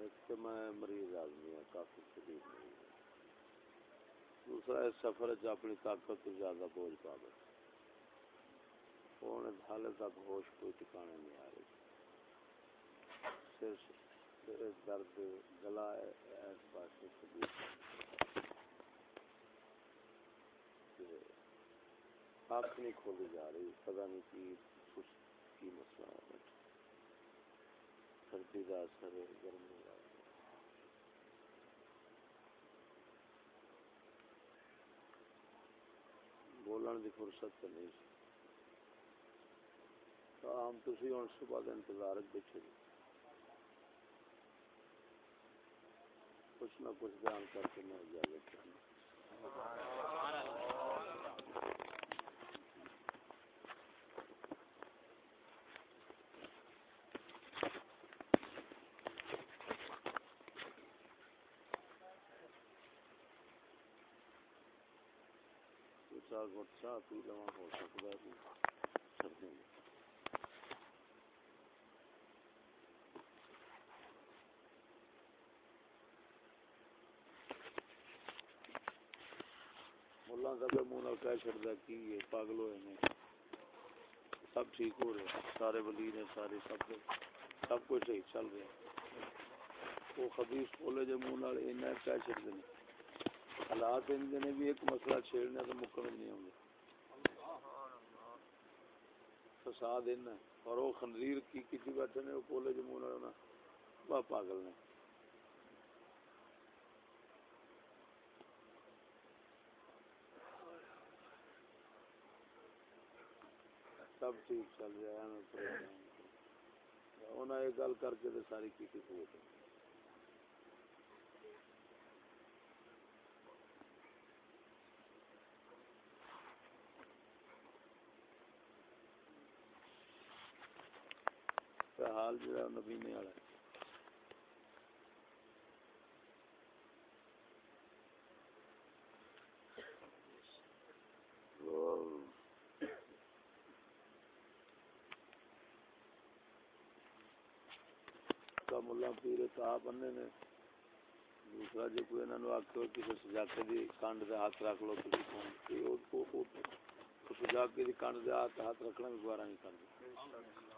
ایک تو میں مریض آدمی ہوں کافی شدید مریض ہوں دوسرا اس سفر چ اپنی طاقت تو زیادہ بوجھ پا بیٹھا ہوں حال تک ہوش کوئی ٹھکانے نہیں آ رہی۔ صرف درد، گلا اس پاس شدید آپ نہیں کھولی جا رہی پتا نہیں کی، کچھ کی مسئلہ ہو سردی کا اثر ہے، گرمی کا بولن دی فرصت تے نہیں تو عام تسی ہن صبح دے انتظار وچ بیٹھے جی کچھ نہ کچھ بیان کر کے میں اجازت چار گٹ چاہ پی لوا ہو سکتا ہے۔ سردی میں ملا کا منہ کہہ چڑتا کی یہ پاگل ہوئے نے سب ٹھیک ہو رہے سارے ولی نے سارے سب سب کچھ صحیح چل رہا وہ خبیص کھولے جو منہ کہہ چڑتے ہیں۔ حالات ان نے بھی ایک مسئلہ چھیڑنے تو مکمل نہیں ہوں گے۔ فساد ان اور وہ خنزیر کی کسی بیٹھے نے، وہ کولے جو منہ وہ پاگل نے۔ سب ٹھیک چل رہا ہے انہیں یہ گل کر کے ساری کی کسی حال جو نبینے والا ملا پیر نے دوسرا جی کوئی انہوں آخو کسی سجاکے کی کنڈ سے ہاتھ رکھ لو کسی سجاکے کی کنڈ سے ہاتھ رکھنا بھی گوارا نہیں کرتے قدر سے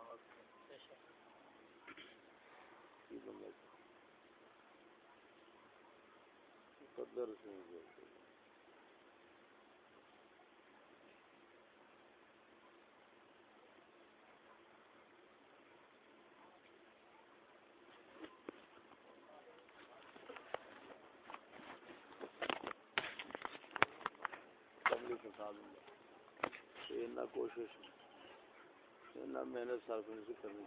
کوشش محنت صرف نہیں کرنی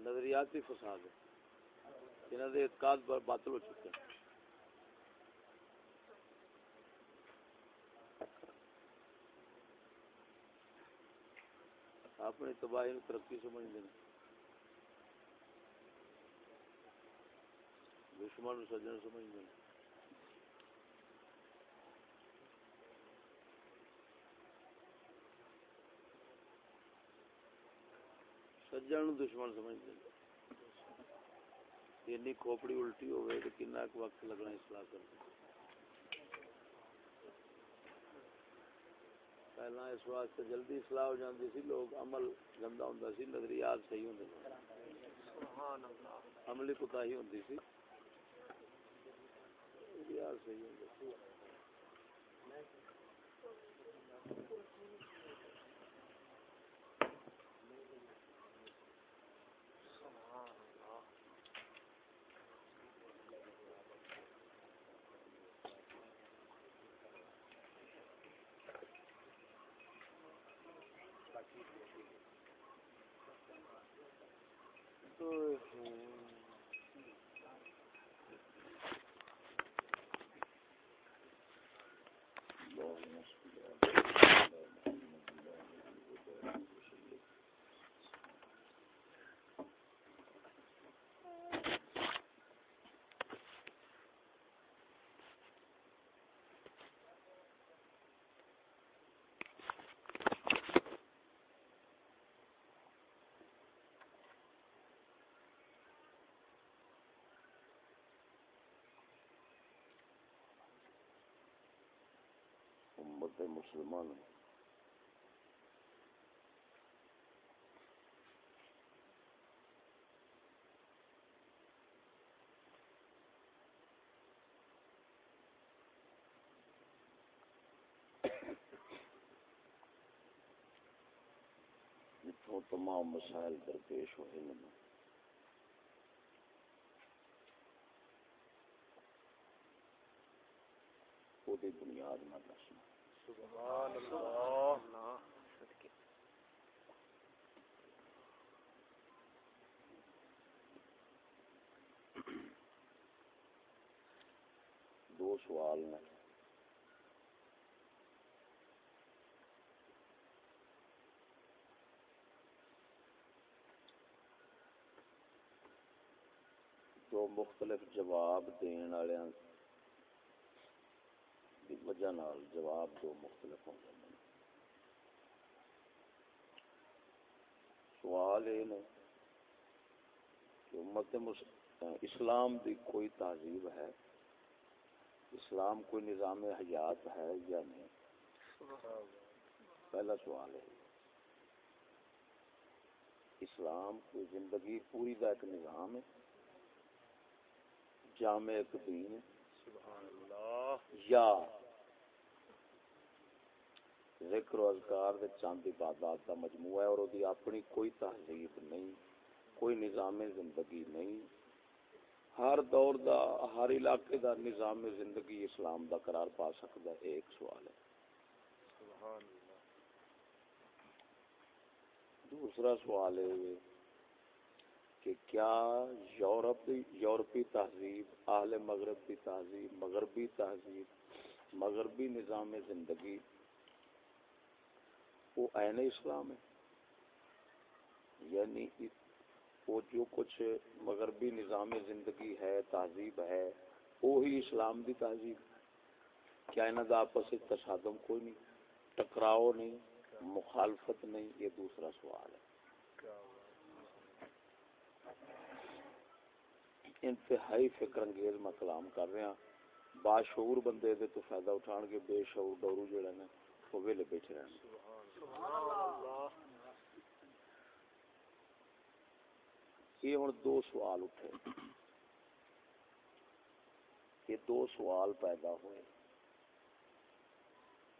نظریاتی فساد ہے انہوں نے اعتقاد پر باطل ہو چکے ہیں۔ اپنی تباہی ترقی سمجھتے ہیں دشمن سجن سمجھتے ہیں سجن دشمن سمجھتے ہیں اینی کھوپڑی الٹی ہوئے تو کنا ایک وقت لگنا اصلاح کرنے پہلا اس واسطے جلدی اصلاح ہو جاتی سی لوگ عمل گندا ہوں سی نظریات صحیح ہوں عملی کتا ہی ہوں سی نظریات صحیح ہوں امت مسلمان جتوں تمام مسائل درپیش ہوئے ہیں وہ بنیاد نہ دسنا سبحان اللہ. دو سوال نے۔ دو مختلف جواب دین والے دی وجہ نال جواب دو مختلف ہو جاتے ہیں سوال یہ نے کہ امت اسلام دی کوئی تہذیب ہے؟ اسلام کوئی نظام حیات ہے یا نہیں؟ پہلا سوال ہے۔ اسلام کوئی زندگی پوری کا ایک نظام ہے، جامع ایک دین سبحان اللہ یا ذکر و اذکار دے چاند عبادات کا مجموعہ ہے اور وہ اپنی کوئی تہذیب نہیں، کوئی نظام زندگی نہیں۔ ہر دور دا، ہر علاقے دا نظام زندگی اسلام دا قرار پا سکتا ہے، ایک سوال ہے۔ سبحان اللہ دوسرا سوال ہے کہ کیا یورپ، یورپی تہذیب، اہل مغرب کی تہذیب، مغربی تہذیب، مغربی نظام زندگی وہ عین اسلام ہے۔ یعنی وہ جو کچھ مغربی نظام زندگی ہے، تہذیب ہے، وہی اسلام دی تہذیب کیا انہوں کا آپس تصادم کوئی نہیں، ٹکراؤ نہیں، مخالفت نہیں، یہ دوسرا سوال ہے۔ انتہائی فکر انگیز میں کلام کر رہا باشعور بندے دے تو فائدہ اٹھان کے بے شعور ڈورو جڑے نے، وہ ویلے بیٹھے رہن سبحان اللہ یہ ہوں دو سوال اٹھے۔ یہ دو سوال پیدا ہوئے۔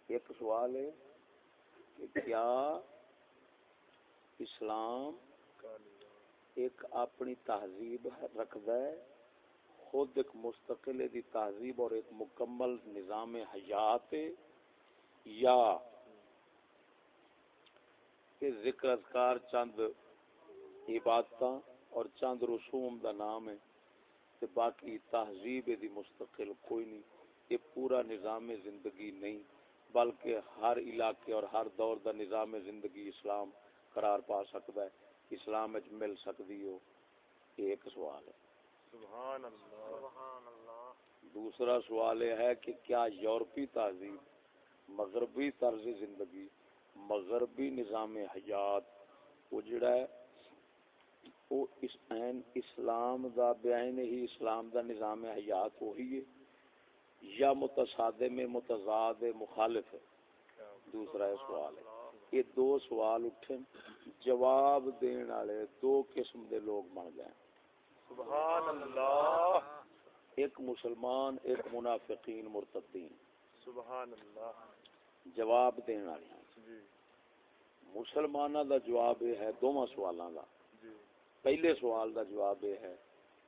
ایک سوال ہے کہ کیا اسلام ایک اپنی تہذیب رکھتا ہے، خود ایک مستقل دی تہذیب اور ایک مکمل نظام حیات یا کہ ذکر اذکار چند عبادت اور چند رسوم دا نام ہے تے باقی تہذیب دی مستقل کوئی نہیں یہ پورا نظام زندگی نہیں بلکہ ہر علاقے اور ہر دور دا نظام زندگی اسلام قرار پا سکتا ہے اسلام وچ مل سکتی ہو یہ ایک سوال ہے۔ سبحان اللہ۔ سبحان اللہ۔ دوسرا سوال یہ ہے کہ کیا یورپی تہذیب مغربی طرز زندگی مغربی نظام حیات وہ جڑا ہے وہ اس عین اسلام دا بیان ہی اسلام دا نظام حیات وہی ہے یا متصادم میں متضاد مخالف ہے۔ دوسرا یہ سوال ہے۔ یہ دو سوال اٹھے جواب دین والے دو قسم دے لوگ بن گئے سبحان اللہ۔ ایک مسلمان ایک منافقین مرتدین۔ سبحان اللہ۔ جواب دین والے جی۔ مسلمانوں دا جواب یہ ہے دونوں سوالوں دا۔ جی۔ پہلے سوال دا جواب یہ ہے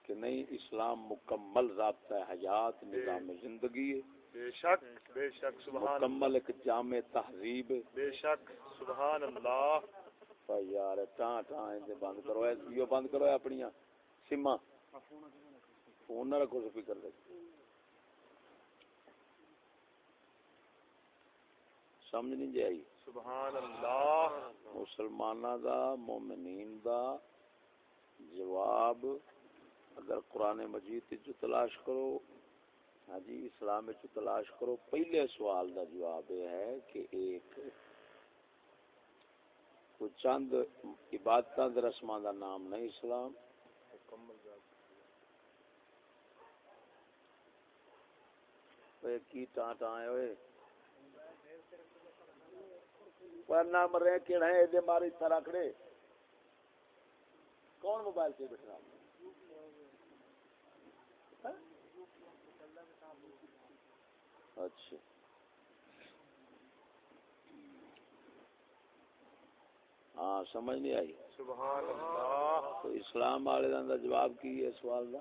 کہ نہیں اسلام مکمل ضابطہ ہے حیات نظام زندگی ہے۔ بے شک بے شک سبحان مکمل ایک جامع تہذیب بے شک سبحان اللہ۔ پر یار ٹاں ٹاں دے بند کرو۔ اے بند کرو اپنی سما فون نہ رکھو سپیکر دے سمجھ نہیں آئی سبحان اللہ۔ مسلمانہ دا مومنین دا جواب اگر قرآن مجید جو تلاش کرو ہاں جی اسلام جو تلاش کرو پہلے سوال دا جواب یہ ہے کہ ایک کوئی چند عبادت رسماں دا نام نہیں اسلام۔ کی ہے اوئے پر نہ مر رہے کیڑا ہے دے مارے اتنا رکھڑے کون موبائل سے بیٹھا؟ اچھا۔ ہاں سمجھ نہیں آئی۔ سبحان اللہ۔ تو اسلام والے دا جواب کی ہے سوال دا؟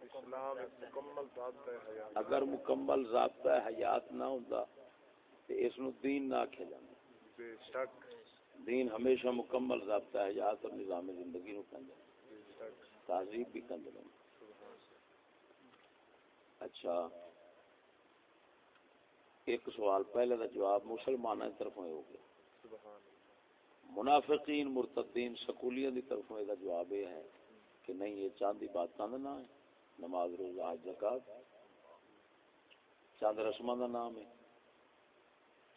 اسلام مکمل حیات۔ اگر مکمل ضابطہ حیات نہ ہوتا تو اس نو دین نہ آکھیا جاندا۔ دین ہمیشہ مکمل ضابطہ حیات اور نظام زندگی نو بے شک تہذیب بھی نے اچھا۔ ایک سوال پہلے دا جواب مسلمانوں کی طرف ہو گیا۔ منافقین مرتدین سکولیاں دی طرف دا جواب یہ ہے کہ نہیں یہ چاندی باتاں دا نام ہے۔ نماز روزہ حج زکات۔ چاند رسماں دا نام ہے۔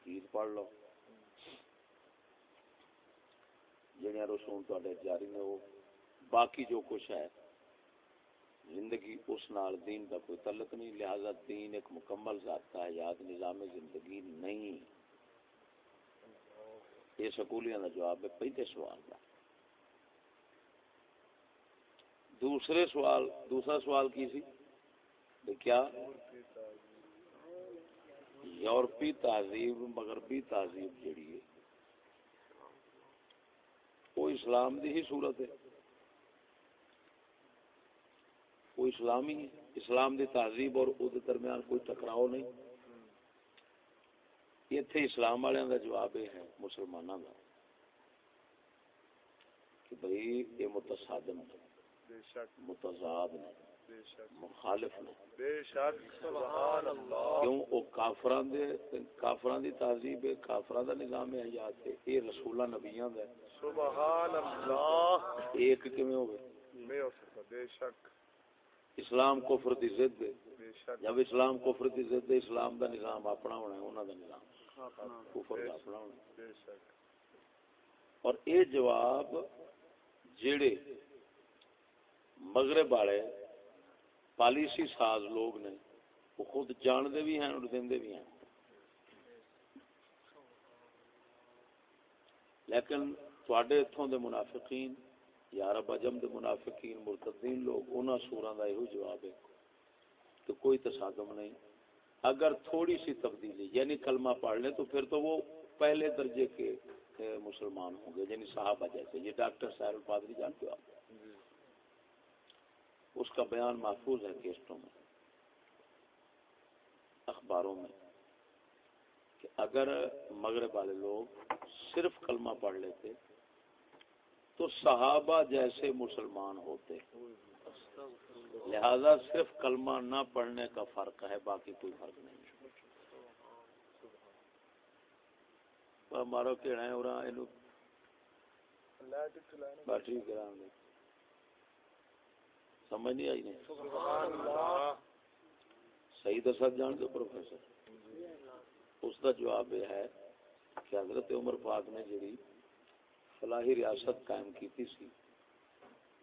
عید پڑھ لو۔ جڑیاں رسوم تواڈے جاری نے وہ باقی جو کچھ ہے، زندگی اس نال، دین کا کوئی تعلق نہیں، لہذا دین ایک مکمل ضابطہ ہے، یاد نظام زندگی نہیں۔ یہ سکولیاں کا جواب ہے پہلے سوال کا دوسرے سوال، دوسرا سوال کی سی؟ کیا؟ یورپی تہذیب، مغربی تہذیب جڑی ہے وہ اسلام دی ہی صورت ہے۔ وہ اسلامی ہے۔ اسلام دی تہذیب اور او دے درمیان کوئی ٹکراؤ نہیں۔ اتنے اسلام والوں کا جواب یہ ہے مسلمانوں کا کہ بھائی یہ متصادم ہے۔ متضاد نے بے شک۔ مخالف نے۔ بے شک۔ سبحان اللہ۔ کیوں؟ او کافران دے کافران دی تہذیب ہے کافران دا نظام ہے حیات ہے یہ رسولہ نبیان دا سبحان اللہ۔ ایک کیویں ہوگے میں ہو سکتا بے شک۔ اسلام کفر دی ضد ہے۔ بے شک۔ جب اسلام کفر دی ضد ہے اسلام دا نظام اپنا ہونا ہے انہاں دا نظام۔ کفر دا اپنا ہونا ہے۔ بے شک۔ اور اے جواب جڑے مغرب والے پالیسی ساز لوگ نے، وہ خود جانتے بھی ہیں اور دے بھی ہیں۔ لیکن تواڈے اتھوں دے منافقین، یا عرب عجم دے منافقین، مرتدین لوگ، انہاں سوراں دا یہو جواب ہے کہ کوئی تصادم نہیں۔ اگر تھوڑی سی تبدیلی یعنی کلمہ پڑھ لیں تو پھر تو وہ پہلے درجے کے مسلمان ہوں گے یعنی صحابہ جیسے۔ یہ ڈاکٹر سائر الپادری جانتے ہو آپ؟ اس کا بیان محفوظ ہے کیسٹوں میں اخباروں میں کہ اگر مغرب والے لوگ صرف کلمہ پڑھ لیتے تو صحابہ جیسے مسلمان ہوتے۔ لہذا صرف کلمہ نہ پڑھنے کا فرق ہے باقی کوئی فرق نہیں۔ پر مارو کہنا ہے اور اینو لائٹ چلانے بیٹری گرام دے سمجھ نہیں آئی نہیں۔ سبحان اللہ صحیح دسا جان دو پروفیسر۔ اس کا جواب یہ ہے کہ حضرت عمر پاک نے جڑی فلاحی ریاست قائم کیتی سی،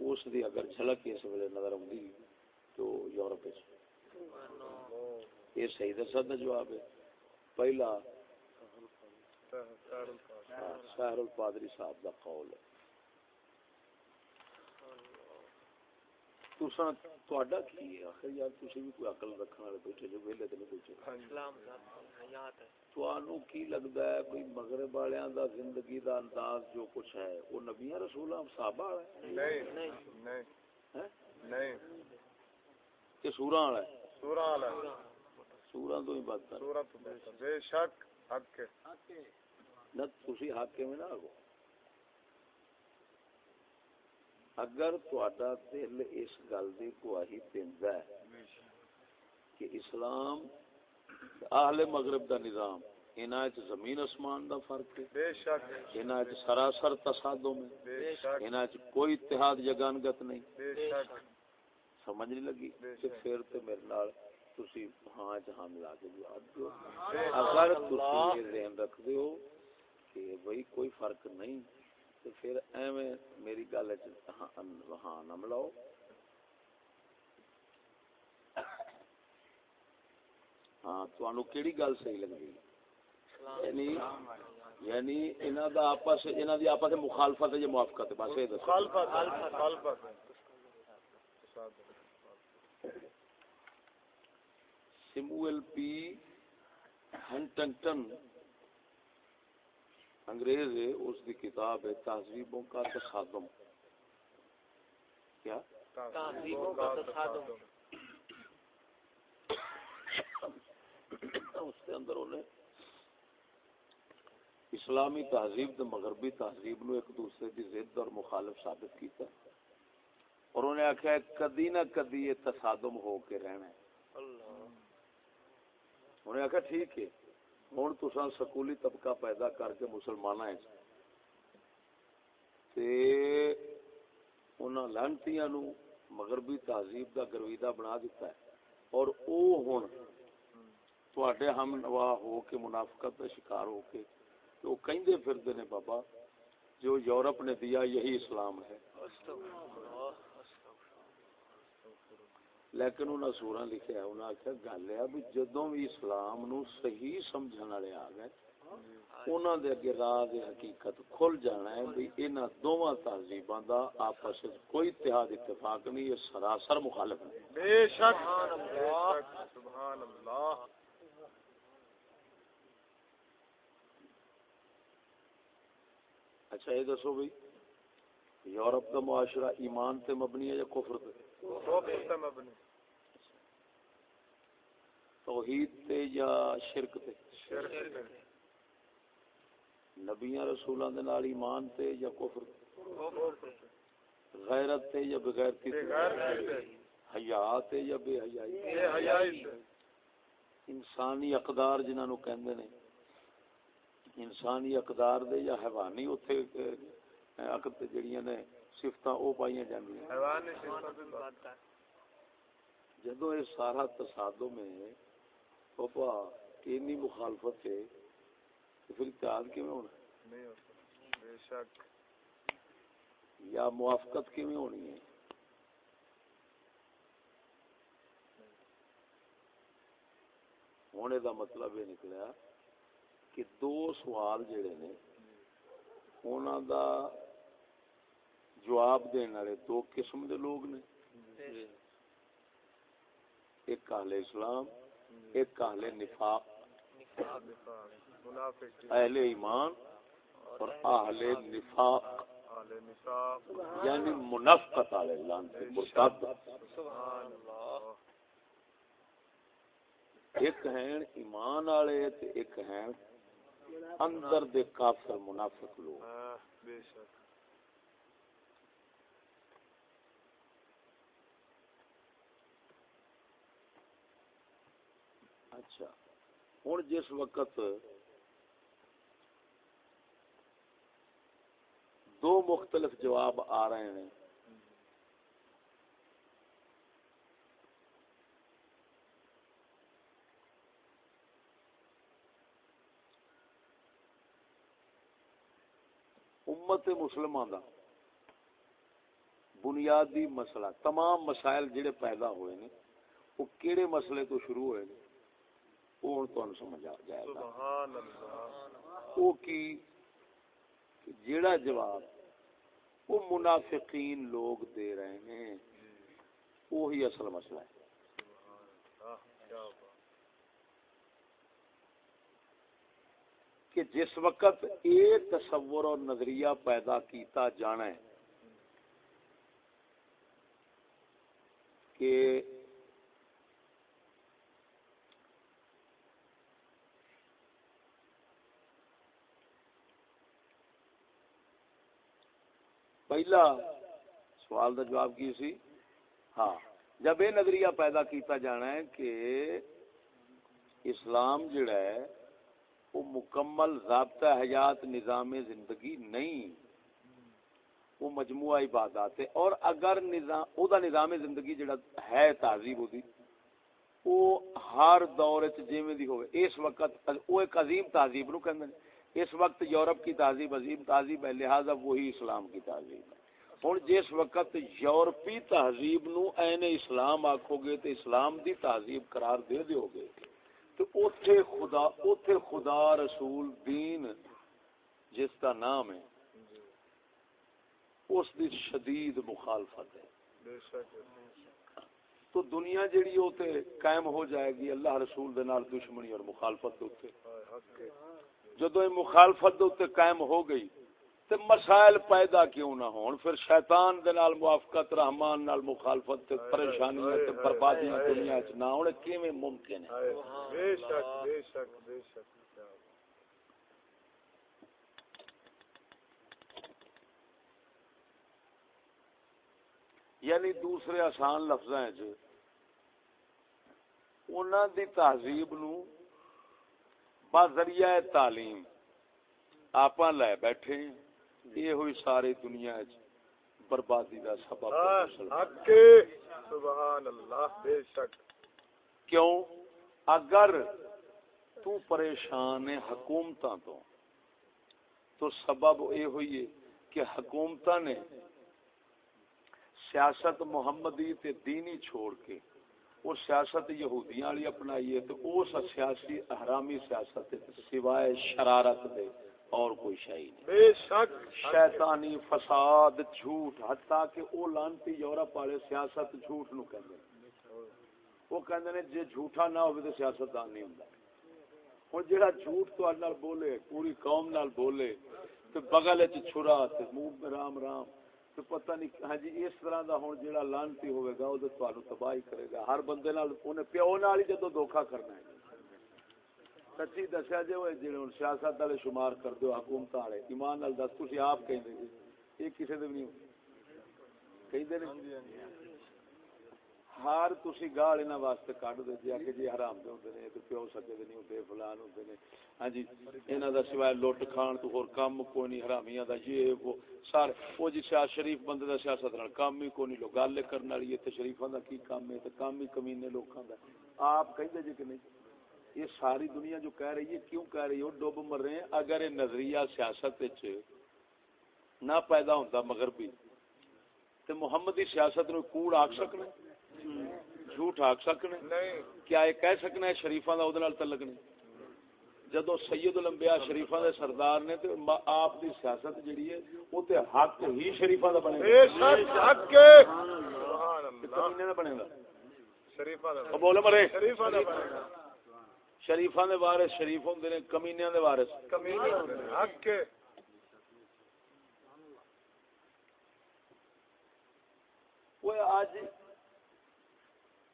اس دی اگر جھلک اس ویلے نظر آتی تو یورپ یہ صحیح دسا کا جواب ہے۔ پہلا سہر الفاظ شاہر الپادری صاحب کا قول ہے۔ تساں تہاڈا کی ہے آخر یار تسی بھی کوئی عقل رکھنے والے بیٹھے جو ویلے تے نہیں بیٹھے ہاں جی تانوں کی لگدا ہے کوئی مغرب والیاں دا زندگی دا انداز جو کچھ ہے وہ نبیاں رسولاں صحابہ والا ہے نہیں نہیں ہیں نہیں کہ سوراں والا ہے سورہ والا سوراں تو ہی بدتر سورہ تو بہتر بے شک حق ہے نہ تسی حق میں نہ آگو اگر تہاڈا دل اس گل دی گواہی دیندا ہے کہ اسلام اہل مغرب دا نظام انہاں وچ زمین اسمان دا فرق ہے بے شک۔ انہاں وچ سراسر تصادم ہے بے شک۔ انہاں وچ کوئی اتحاد یگانگت نہیں۔ بے شک۔ سمجھ نہیں لگی؟ تے شک۔ پھر تے میرے نال تسی ہاں جہاں ملا کے جواب دیو بے اگر۔ تسی یہ ذہن رکھدے ہو کہ بھئی کوئی فرق نہیں تو پھر ایویں میری گل ہاں نہ ملاؤ۔ ہاں کیڑی گل صحیح لگدی؟ یعنی یعنی انہاں دا آپس انہاں دی آپس مخالفت ہے یا موافقت ہے؟ بس یہ دسو۔ مخالفت مخالفت سیموئل پی ہنٹنگٹن انگریز ہے اس دی کتاب ہے تہذیبوں کا تصادم کیا؟ تہذیبوں کا تصادم اس کے اندر انہیں اسلامی تہذیب تے مغربی تہذیب نو ایک دوسرے کی ضد اور مخالف ثابت کیتا۔ ہے اور انہیں آخیا کدی نہ کدی یہ تصادم ہو کے رہنا ہے۔ انہیں آخیا ٹھیک ہے۔ ہوں تسا سکولی طبقہ پیدا کر کے مسلمان لانتیاں نو مغربی تہذیب دا گرویدہ بنا دیتا ہے اور او ہن تواڈے ہم نوا ہو کے منافقت دا شکار ہو کے تو وہ کہندے پھردے نے بابا جو یورپ نے دیا یہی اسلام ہے لیکن انہاں سورا لکھیا ہے انہاں آخیا گل ہے بھی جدوں بھی اسلام نو صحیح سمجھن والے آ گئے انہاں دے اگے راہ دے حقیقت کھل جانا ہے بھی انہاں دوواں تہذیباں دا آپس وچ کوئی اتحاد اتفاق نہیں یہ سراسر مخالف ہیں بے شک۔ سبحان اللہ۔ سبحان اللہ اچھا یہ دسو بھائی یورپ کا معاشرہ ایمان تے مبنی ہے یا کفر تے؟ توحید تے یا شرک تے شرک نبیاں رسولاں دے نال ایمان تے یا کفر غیرت تے یا بغیرتی تے حیا تے یا بے حیائی انسانی اقدار جنہاں نو کہندے نے انسانی اقدار دے یا حیوانی اوتھے عقد جڑیاں نے صفتاں او صفت جدو یہ سارا تصادم ہے پاپا اینی مخالفت ہے تو پھر اتحاد کیویں ہونا؟ شک۔ یا موافقت کیویں ہونی ہے؟ ہونے دا مطلب یہ نکلا کہ دو سوال جڑے نے انہاں دا جواب دینے والے دو قسم دے لوگ نے۔ ایک اہل اسلام، ایک اہل نفاق۔ اہل ایمان اور اہل نفاق۔ یعنی منافقت والے لانتے مرتد۔ سبحان اللہ ایک ہیں ایمان والے تے ایک ہیں اندر دے کافر منافق لوگ۔ بے شک اچھا ہوں جس وقت دو مختلف جواب آ رہے ہیں۔ امت مسلمان دا بنیادی مسئلہ، تمام مسائل جڑے پیدا ہوئے نے، وہ کیڑے مسئلے تو شروع ہوئے نے؟ وہ ہن تانوں سمجھ آ جائے گا؟ سبحان اللہ۔ وہ کی کہ جیڑا جواب وہ منافقین لوگ دے رہے ہیں وہی اصل مسئلہ ہے۔ کہ جس وقت ایک تصور اور نظریہ پیدا کیتا جانا ہے کہ پہلا سوال کا جواب کی سی؟ ہاں۔ جب یہ نظریہ پیدا کیتا جانا ہے کہ اسلام جڑا ہے، وہ مکمل ضابطہ حیات نظام زندگی نہیں، وہ مجموعہ عبادات ہے اور اگر نظام او دا نظام زندگی جڑا ہے تہذیب دی، وہ ہر دور وچ جویں دی ہوے اس وقت وہ ایک عظیم تہذیب نو کہندے نے اس وقت یورپ کی تہذیب عظیم تہذیب ہے، لہذا وہی اسلام کی تہذیب ہے۔ ہن جس وقت یورپی تہذیب نو عین اسلام آکھو گے تے اسلام دی تہذیب قرار دے دیو گے، تو اوتھے خدا اوتھے خدا رسول دین جس کا نام ہے، اس دی شدید مخالفت ہے۔ تو دنیا جیڑی وہ تے قائم ہو جائے گی اللہ رسول دے نال دشمنی اور مخالفت دے جدو یہ مخالفت دے قائم ہو گئی تے مسائل پیدا کیوں نہ ہون پھر شیطان دے نال موافقت رحمان نال مخالفت تے پریشانیاں تے بربادیاں دنیا وچ نہ ہون کیویں ممکن ہے بے شک بے شک بے شک۔ یعنی دوسرے آسان لفظاں وچ انہاں دی تہذیب نو با ذریعہ تعلیم۔ آپاں لے بیٹھے یہ ہوئی ساری دنیا بربادی دا سبب۔ سبحان اللہ بے شک۔ کیوں؟ اگر تو پریشان ہے حکومتاں تو تو سبب یہ ہوئی ہے کہ حکومتاں نے سیاست محمدی تے دینی چھوڑ کے وہ سیاست یہودیاں والی اپنائی ہے تو اس سیاسی احرامی سیاست سوائے شرارت دے اور کوئی شاہی نہیں۔ بے شک شیطانی فساد جھوٹ حتیٰ کہ او لانتی یورپ والے سیاست جھوٹ نو کہندے نے وہ کہندے نے جے جھوٹا نہ ہوے تے سیاستدان نہیں ہوندا۔ ہن جیڑا جھوٹ تو نال بولے پوری قوم نال بولے تے بغل وچ چھرا تے منہ رام رام۔ تو پتہ نہیں ہاں جی اس طرح دا ہن جیڑا لانتی ہوے گا، او تے تانوں تباہی کرے گا۔ ہر بندے نال، اونے پیو نال ہی جدوں دھوکا کرنا ہے۔ سچی دسیا جے وہ جڑے ہن سیاست والے شمار کر دیو حکومت والے، ایمان نال دس، تسی آپ کہندے جی۔ یہ کسے دے نہیں کہندے نے؟ ہاں جی، ہاں جی۔ ہار تسی گال انہاں واسطے کڈ دے جی کہ جی حرام دے ہوندے نے، تے پیو سکے دے نہیں ہوندے، فلان ہوندے نے۔ ہاں جی انہاں دا سوائے لوٹ کھان تو ہور کم کوئی نہیں حرامیاں دا یہ وہ سارے وہ جی سیاست شریف بندے دا سیاست نال کم ہی کوئی نہیں لو گل کرن والی ہے، تے شریفاں دا کی کم ہے، تے کم ہی کمینے لوکاں دا۔ آپ کہندے جی کہ نہیں؟ یہ ساری دنیا جو کہہ رہی ہے، کیوں کہہ رہی ہے؟ ڈوب مر رہے ہیں۔ اگر یہ نظریہ سیاست وچ نہ پیدا ہوتا مغربی تو محمدی سیاست نو کوڑ آکھ سکنے؟ جھوٹ آکھ سکنے؟ کیا یہ کہہ سکنا ہے شریفاں دا اودے نال تعلق نہیں؟ جدو سید الانبیاء شریفاں دے سردار نے تے آپ دی سیاست جڑی ہے وہ تے حق ہی شریفاں دا بنے بے گا شک حق کے۔ سبحان تے اللہ کمینے دا بنے گا؟ دا مرے۔ دا بنے گا۔ شریفاں دے وارث شریف ہوندے نے کمینیاں دے وارث۔ کمینے حق کے۔ وہ آج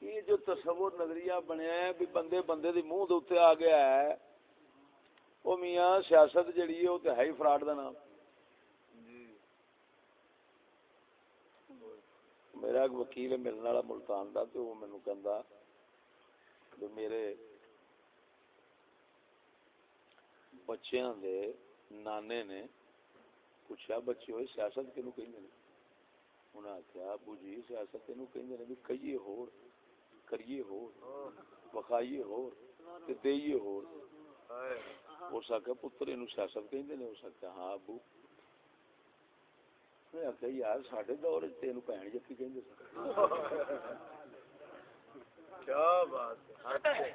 یہ جو تصور نظریہ بنیا ہے بھی بندے بندے دی منہ دے آ گیا ہے وہ میاں سیاست جڑی ہے وہ تے ہے ہی فراڈ دا نام۔ جی۔ میرا ایک وکیل ملنے والا ملتان دا تے وہ مینوں کہندا بھی میرے بچیاں دے نانے نے پوچھا بچے ہوئے سیاست کینوں کہندے نے؟ انہاں ابو جی سیاست کہندے نے؟ بھی کئیے ہور۔ کریے وکھائیے ہور تے دئیے اس آخیا پتر اینو سیاست کہندے نے اس آخیا ہاں ابو۔ میں یار ساڈے دور وچ بہن جتی کہندے کیا بات ہے۔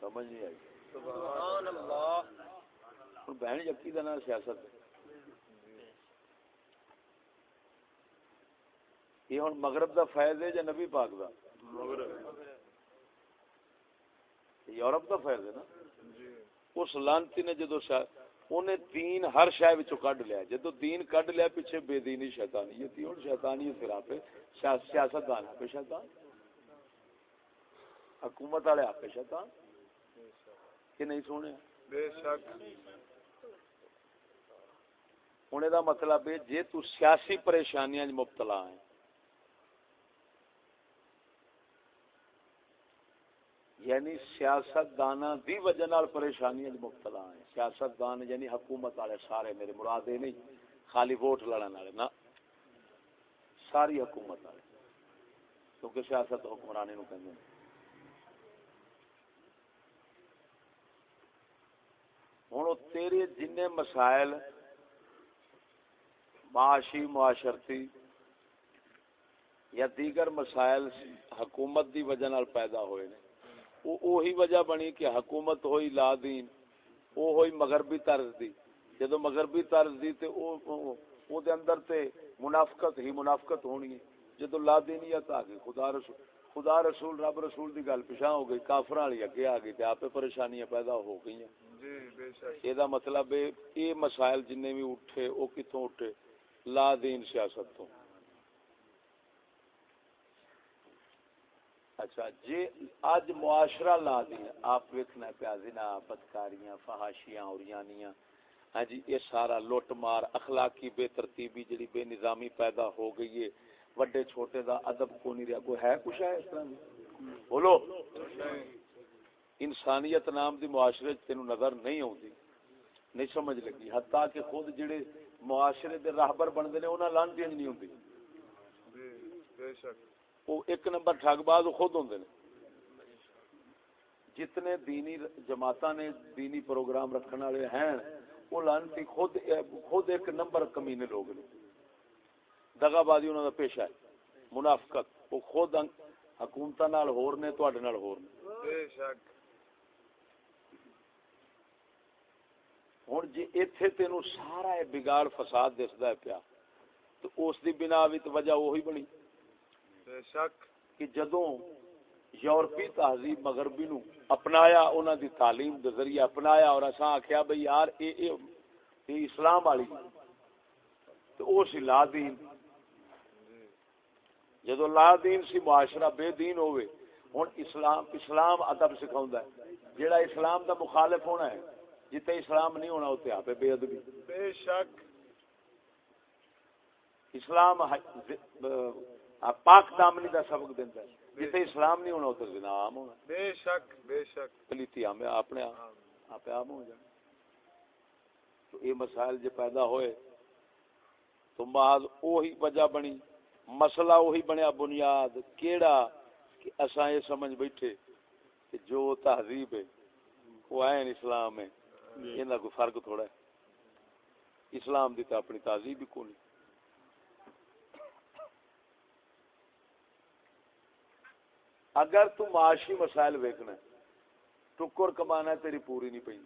سمجھ نہیں آئی۔ سبحان اللہ۔ ہن بہن جتی دا نام سیاست یہ ہن مغرب دا فیض ہے یا نبی پاک دا یورپ دا فیض ہے نا اس لانتی نے جدو. انہیں دین ہر شے وچوں کڈ لیا جدو دین کڈ لیا پیچھے بے دینی شیطانیت تھی ہن شیطانیت پھر آپ سیاست دان آپ شیطان حکومت والے آپ شیطان کہ نہیں سونے بے شک ہن دا مطلب ہے جے تو سیاسی پریشانیاں مبتلا ہے یعنی سیاست دانا دی وجہ نال پریشانیاں مبتلا ہے سیاست دان یعنی حکومت والے سارے میرے مراد یہ نہیں، خالی ووٹ لڑن والے نا ساری حکومت والے، کیونکہ سیاست حکمرانی نو کہندے ہیں۔ ہوں تیرے جن مسائل معاشی معاشرتی یا دیگر مسائل حکومت دی وجہ نال پیدا ہوئے نے۔ وہ وہی وجہ بنی کہ حکومت ہوئی لا دین وہ ہوئی مغربی طرز دی۔ جدو مغربی طرز دی تے او او دے اندر تے منافقت ہی منافقت ہونی ہے۔ جدو لا دینیت آ گئی خدا رسول خدا رسول رب رسول دی گل پیچھے ہو گئی کافر والی اگے آ گئی تے آپ پریشانیاں پیدا ہو گئی جی بے شک۔ یہ مطلب ہے یہ مسائل جن بھی اٹھے وہ کتوں اٹھے؟ لا دین سیاست تو۔ اچھا جی اج معاشرہ لا دین۔ آپ ویکھنا پیا زنا بدکاریاں، فحاشیاں اور یانیاں ہاں جی یہ سارا لوٹ مار، اخلاقی بے ترتیبی جڑی بے نظامی پیدا ہو گئی ہے۔ وڈے چھوٹے دا ادب کو نہیں رہا کوئی ہے کچھ ہے اس طرح؟ بولو۔ انسانیت نام دی معاشرے تینوں نظر نہیں آتی نہیں سمجھ لگی۔ حتیٰ کہ خود جڑے معاشرے دے راہبر بنتے ہیں انہیں لانتی نہیں ہوتی جی بے شک۔ وہ ایک نمبر ٹھگ باز خود ہوندے نے۔ جتنے دینی جماعت نے دینی پروگرام رکھنے والے ہیں وہ لانتی خود خود ایک نمبر کمینے لوگ نے۔ دگا بازی انہوں کا پیشہ ہے منافقت۔ وہ خود حکومت نال ہور نے تواڈے نال ہور نے۔ بے شک۔ ہوں جی ایتھے تینوں سارا بگاڑ فساد دسدا ہے پیا۔ تو اس دی بنا بھی تو وجہ وہی بنی۔ بے شک۔ کہ جدوں یورپی تہذیب مغربی نو اپنایا انہاں دی تعلیم دے ذریعے اپنایا اور اساں آکھیا بھئی یار اے اے اے اسلام والی۔ تو او سی لا دین جدو لا دین سی معاشرہ بے دین ہوئے ہن اسلام اسلام ادب سکھاوندا ہے۔ جیڑا اسلام دا مخالف ہونا ہے جتے اسلام نہیں ہونا اوتے آپ بے ادبی۔ بے شک۔ اسلام پاک دامنی دا سبق دیندا ہے۔ جتے اسلام نہیں ہونا اوتے زنا عام ہونا۔ بے شک بے شک۔ پلیتی ہمیں اپنے۔ آپ عام۔ ہو جائے۔ تو یہ مسائل جو پیدا ہوئے تو بعد وہی وجہ بنی مسئلہ وہی بنیا بنیاد کیڑا کہ اساں یہ سمجھ بیٹھے کہ جو تہذیب ہے وہ عین اسلام ہے۔ یہ کوئی فرق تھوڑا ہے۔ اسلام دی تو اپنی تہذیب ہی کونی اگر تو معاشی مسائل ویکنا ہے ٹکر کمانا ہے تیری پوری نہیں پی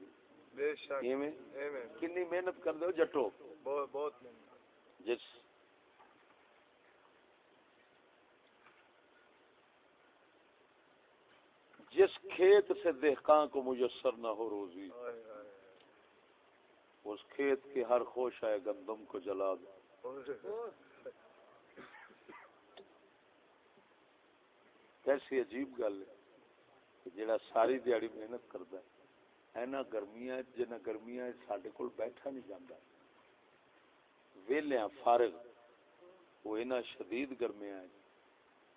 بے شک۔ ایویں؟ کنی محنت کر دو جٹو بہت جس۔ جس کھیت سے دہقان کو میسر نہ ہو روزی۔ ہائے ہائے۔ اس کھیت کے ہر خوش آئے گندم کو جلا دو۔ کیسی عجیب گل ہے کہ جڑا ساری دیہڑی محنت کرتا ہے اینا گرمیاں جنہ گرمیاں ساڈے کول بیٹھا نہیں جاندا۔ ویلیاں فارغ، وہ اینا شدید گرمیاں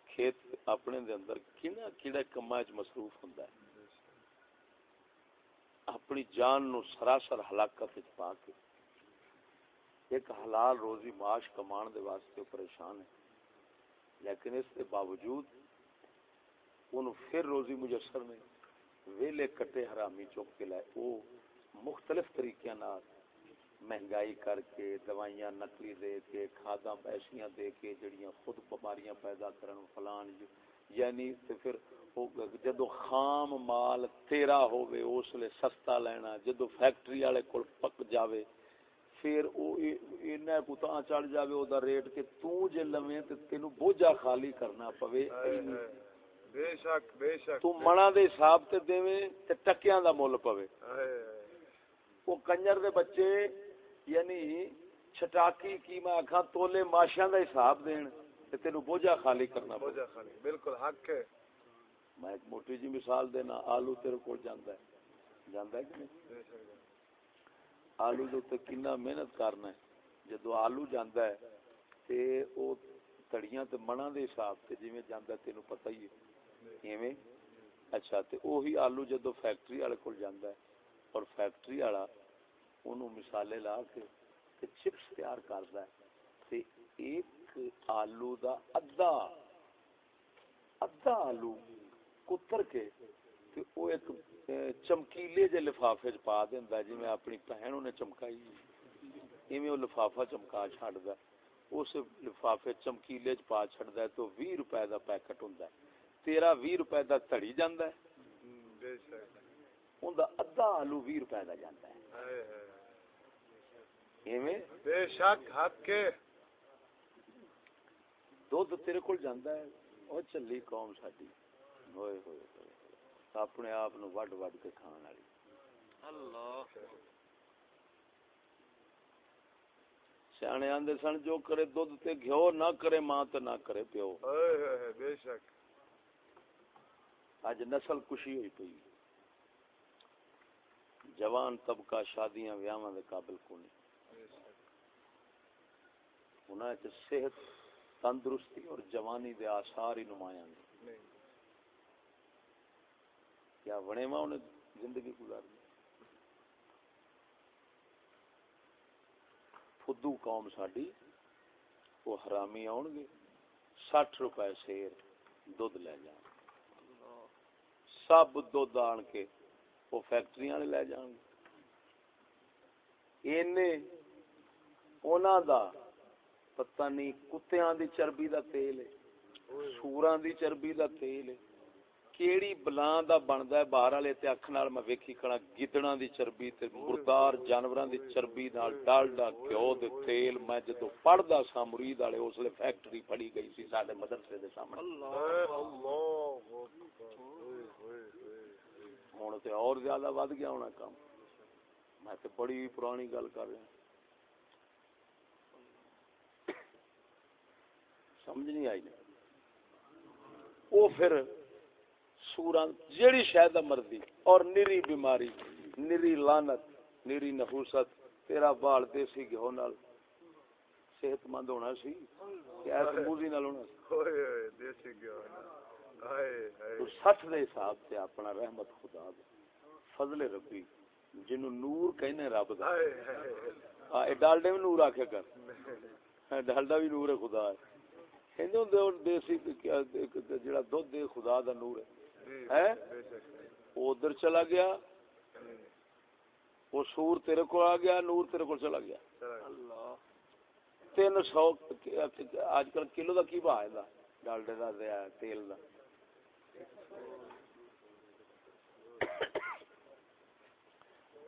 کھیت اپنے دے اندر کنا کیڑا کما وچ مصروف ہوندا ہے۔ اپنی جان نو سراسر ہلاکت پا کے۔ ایک حلال روزی معاش کمان دے واسطے پریشان ہے۔ لیکن اس کے باوجود انہوں پھر روزی مجسر نے ویلے کٹے حرامی چوک کے لائے وہ مختلف طریقے نال مہنگائی کر کے، دوائیاں نقلی دے کے، کھاداں پیسیاں دے کے، جڑیاں خود بیماریاں پیدا کرن فلان یعنی تے پھر جدو خام مال تیرا ہووے اس لے سستا لینا جدو فیکٹری والے کول پک جاوے پھر او اینا کو تاں چڑھ جاوے او دا ریٹ کہ تو جے لویں تے تینوں بوجھا خالی کرنا پوے۔ بے شک بے شک۔ تو منا دے حساب تے دیویں تے ٹکیاں دا مول پوے۔ وہ کنجر دے بچے یعنی چھٹاکی کی میں آکھاں تولے ماشیاں دا حساب دین تے تینوں بوجھا خالی کرنا پوے۔ بوجھا خالی بالکل حق ہے۔ میں ایک موٹی جی مثال دینا، آلو تیرے کول جاندا ہے۔ جاندا ہے کہ نہیں؟ آلو دے تے کنا محنت کرنا ہے۔ جدو آلو جاندا ہے، تے او تڑیاں تے منا دے حساب تے جویں جاندا ہے تینوں پتہ ہی ہے۔ ایویں؟ اچھا تے اوہی آلو جدو فیکٹری والے کول جاندا ہے اور فیکٹری والا اونوں مثالے لا کے تے چپس تیار کردا ہے۔ تے ایک آلو دا ادھا ادھا آلو کتر کے تے او ایک چمکیلے جے لفافے چ پا دیندا جویں اپنی بہن نے چمکائی۔ ایویں او لفافہ چمکا چھڈدا ہے۔ اس لفافے چمکیلے چ پا چھڑدا تو 20 روپے دا پیکٹ ہوندا ہے۔ تیرا 20 روپے دا تھڑی جاندا ہے۔ بے شک۔ اوندا ادھا آلو 20 روپے دا جاندا ہے۔ ہائے ہائے۔ ایویں بے شک حق کے۔ دودھ تیرے کول جاندا ہے۔ او چلی قوم ساڈی۔ ہوئے ہوئے ہوئے اپنے آپ نو وڈ وڈ کے کھان والی۔ سیانے آندے سن جو کرے دودھ تے گھیو نہ کرے ماں تے نہ کرے پیو۔ ہائے ہائے بے شک۔ اج نسل کشی ہوئی پئی۔ جوان طبقہ شادیاں ویاواں دے قابل بے شک۔ انہاں چ صحت تندرستی اور جوانی دے آثار ہی نمایاں نے نہیں کیا بنے ماں انہیں زندگی گزارنی فدو قوم ساڈی، وہ حرامی آن گے سٹھ روپے شیر دودھ لے جان سب دودھ آن کے وہ فیکٹری والے لے جان گے۔ اینے انہاں دا پتہ نہیں کتیاں دی چربی دا تیل ہے، سوراں دی چربی دا تیل ہے۔ کیڑی بلاں دا بندا ہے باہر والے تے اکھ نال میں ویکھی کھڑا گدڑاں دی چربی تے مردار جانوراں دی چربی نال ڈالڈا گھیو دے تیل میں جدوں پڑھدا سا مرید والے اس لیے فیکٹری پھڑی گئی سی ساڈے مدرسے دے سامنے ہائے اللہ ہن تے اور زیادہ ود گیا ہونا کام میں تے بڑی پرانی گل کر رہا سمجھ نہیں آئی وہ پھر سورا جیڑی شاید مرضی۔ اور نری بیماری نری لانت نری نفوست تیرا بال دیسی گھیو نال صحت مند ہونا سی کہ ایس موزی نال ہونا سی۔ دیسی ہائے۔ تو سٹھ دے حساب سے اپنا رحمت خدا دا فضل ربی جنو نور کہنے رب دا۔ آ اے ڈالڈے بھی نور آکھے کر۔ ہاں، ڈالڈا بھی نور ہے خدا ہے۔ کہندے ہوندے اور دیسی کیا- جڑا دودھ دے خدا دا نور ہے۔ ادھر چلا گیا۔ وہ سور تیرے کو آ گیا نور تیرے کو چلا گیا۔ تین سو اج کل کلو دا کی بھا ہے ڈالڈے دے تیل دا۔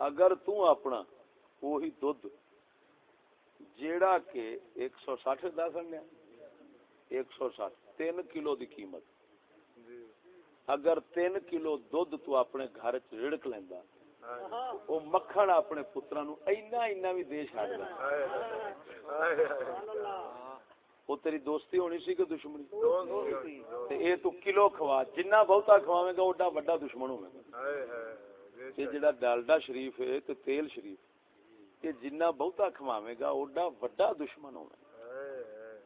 اگر تو اپنا وہی دودھ جیڑا کہ ایک سو سٹھ دس ایک سو سٹھ تین کلو دی قیمت۔ اگر تین کلو دودھ تو اپنے گھر چ رڑک لیندا ہائے وہ مکھن اپنے پتراں نو اینا اینا بھی دے ہائے وہ تیری دوستی ہونی سی کہ دشمنی؟ تے اے تو کلو کھوا جنہ بہتا کھواویں گا اوڈا بڑا دشمن ہوے گا۔ یہ جڑا ڈالڈا شریف ہے تے تیل شریف یہ جنہ بہتا کھواویں گا اوڈا بڑا دشمن ہوے گا ہائے ہائے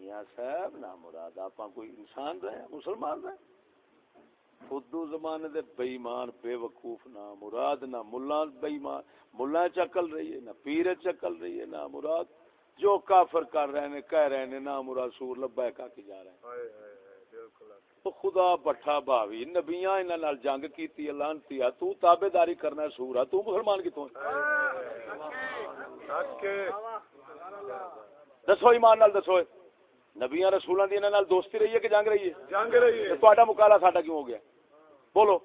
میاں صاحب نہ مراد آپ کوئی انسان رہے مسلمان رہے۔ خودو زمانے دے بےمان بے وقوف نہ مراد نہ ملا بےمان ملا چکل رہی ہے نہ پیر چکل رہی ہے نہ مراد۔ جو کافر کر رہے ہیں کہہ رہے ہیں نہ مراد سور لبا کا کی جا رہے ہیں۔ خدا بٹھا بھاوی نبیاں انہاں نال جنگ کیتی لعنتی ہے۔ تو تابعداری کرنا ہے سور ہے۔ تو مسلمان کتوں دسو ایمان نال دسو۔ نبیاں رسولاں دی انہاں نال دوستی رہی ہے کہ جنگ رہی ہے؟ جنگ رہی ہے۔ تہاڈا مقابلہ ساڈا کیوں ہو گیا؟ بولو۔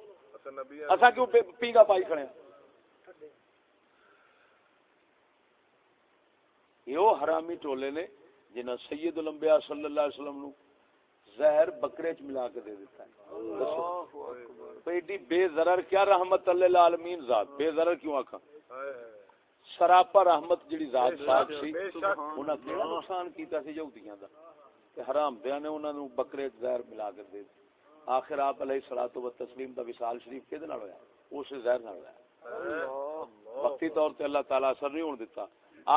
اساں کیوں پی- پینگا پائی کھڑے ہیں یہ حرامی ٹولے نے جنہاں سید الانبیاء صلی اللہ علیہ وسلم نو زہر بکرے چ ملا کے دے دیتا ہے۔ ایڈی بے ضرر کیا رحمت اللہ العالمین ذات؟ بے ضرر کیوں آکھا سراپا رحمت جڑی ذات شک، سی انہاں کیڑا نقصان کیتا سی یہودیاں دا؟ تے حرام دیاں نے انہاں نو بکرے زہر ملا کے دے آخر آپ علیہ الصلوۃ والتسلیم دا وصال شریف کدے نال ہویا؟ اس زہر نال ہویا۔ وقتی طور تے اللہ تعالی اثر نہیں ہون دیتا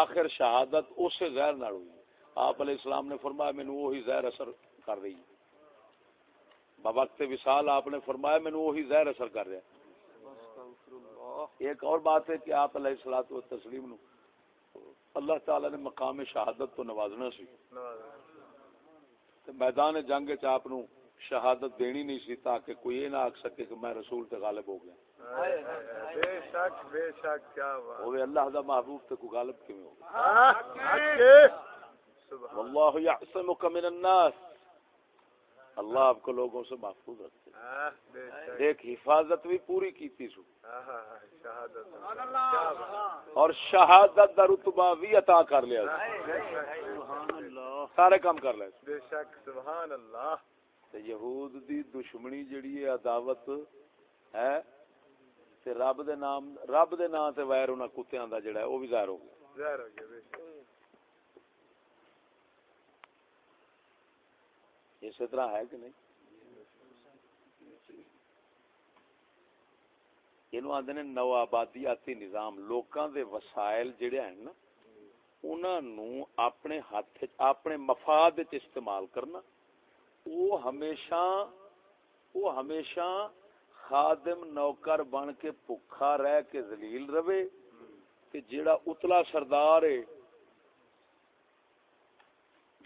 آخر شہادت اس زہر نال ہوئی۔ آپ علیہ السلام نے فرمایا، مینوں وہی زہر اثر کر رہی بوقت وصال آپ نے فرمایا، مینوں وہی زہر اثر کر رہا ہے۔ ایک اور بات ہے کہ آپ علیہ الصلوۃ والتسلیم نو اللہ تعالی نے مقام شہادت تو نوازنا سی۔ میدان جنگ چ آپ شہادت دینی نہیں سی تاکہ کوئی یہ نہ آکھ سکے کہ میں رسول تے غالب ہو گیا۔ بے شک بے شک کیا بات۔ ہوئے اللہ دا محبوب تے کوئی غالب کیوں ہو واللہ یعصمک من الناس۔ اللہ آپ کو لوگوں سے محفوظ رکھتے شک۔ ایک حفاظت بھی پوری کیتی سو۔ آہ، آہ، شہادت۔ کیا بات۔ اور شہادت دا رتبہ بھی عطا کر لیا۔ سارے کام کر لے۔ بے شک سبحان اللہ۔ تے یہود دی دشمنی جڑی ہے عداوت ہے؟ تے رب دے نام رب دے نام تے ویر انہاں کتیاں دا جڑا ہے او بھی ظاہر ہو گیا۔ ظاہر ہو گیا بے شک۔ اسی طرح ہے کہ نہیں؟ آندے نے نو آبادیاتی نظام لوکاں دے وسائل جڑے ہیں نا انہاں اپنے ہاتھ اپنے مفاد استعمال کرنا۔ وہ ہمیشہ وہ ہمیشہ خادم نوکر بن کے بھکھا رہ کے ذلیل رہے۔ کہ جیڑا اتلا سردار ہے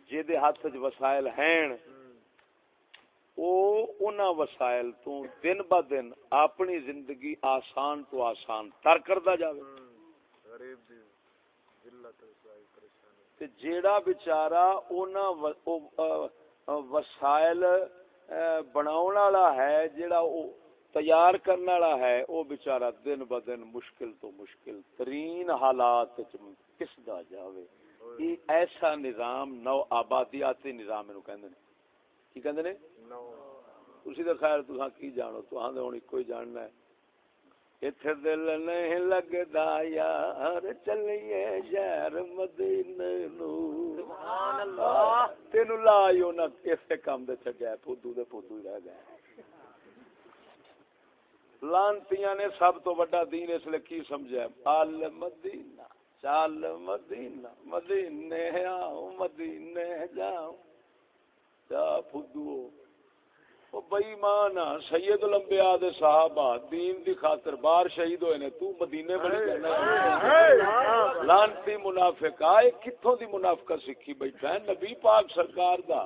جے دے ہاتھ وچ وسائل ہیں، او انہاں وسائل تو دن با دن اپنی زندگی آسان تو آسان تر کردا جاوے۔ غریب دی تے جیڑا بیچارہ انہاں و- او آ- آ وسائل بناون والا ہے جیڑا او تیار کرنے والا ہے او بیچارہ دن با دن مشکل تو مشکل ترین حالات وچ پسدا جاوے۔ یہ ایسا نظام نو آبادیاتی نظام اینو کہندے نے۔ کی کہندے نے؟ نو۔ تسی تے خیر تساں کی جانو؟ تساں تے ہن کوئی جاننا ہے۔ ایتھے دل نہیں لگدا یار چلیے شہر مدینے نو سبحان اللہ تینو لا یو نہ کسے کام دے چھڈیا پودو دے پودو ہی رہ گئے لانتیاں نے سب تو بڑا دین اس لیے کی سمجھا آل مدینہ چال مدینہ مدینے آؤ مدینے جاؤ جا پھدو او بئی مانا سید الانبیاء دے صحابہ دین دی خاطر باہر شہید ہوئے نے تو مدینے بڑی جانا لانتی منافق آئے کتھوں دی منافقت سکھی بیٹھا ہے۔ نبی پاک سرکار دا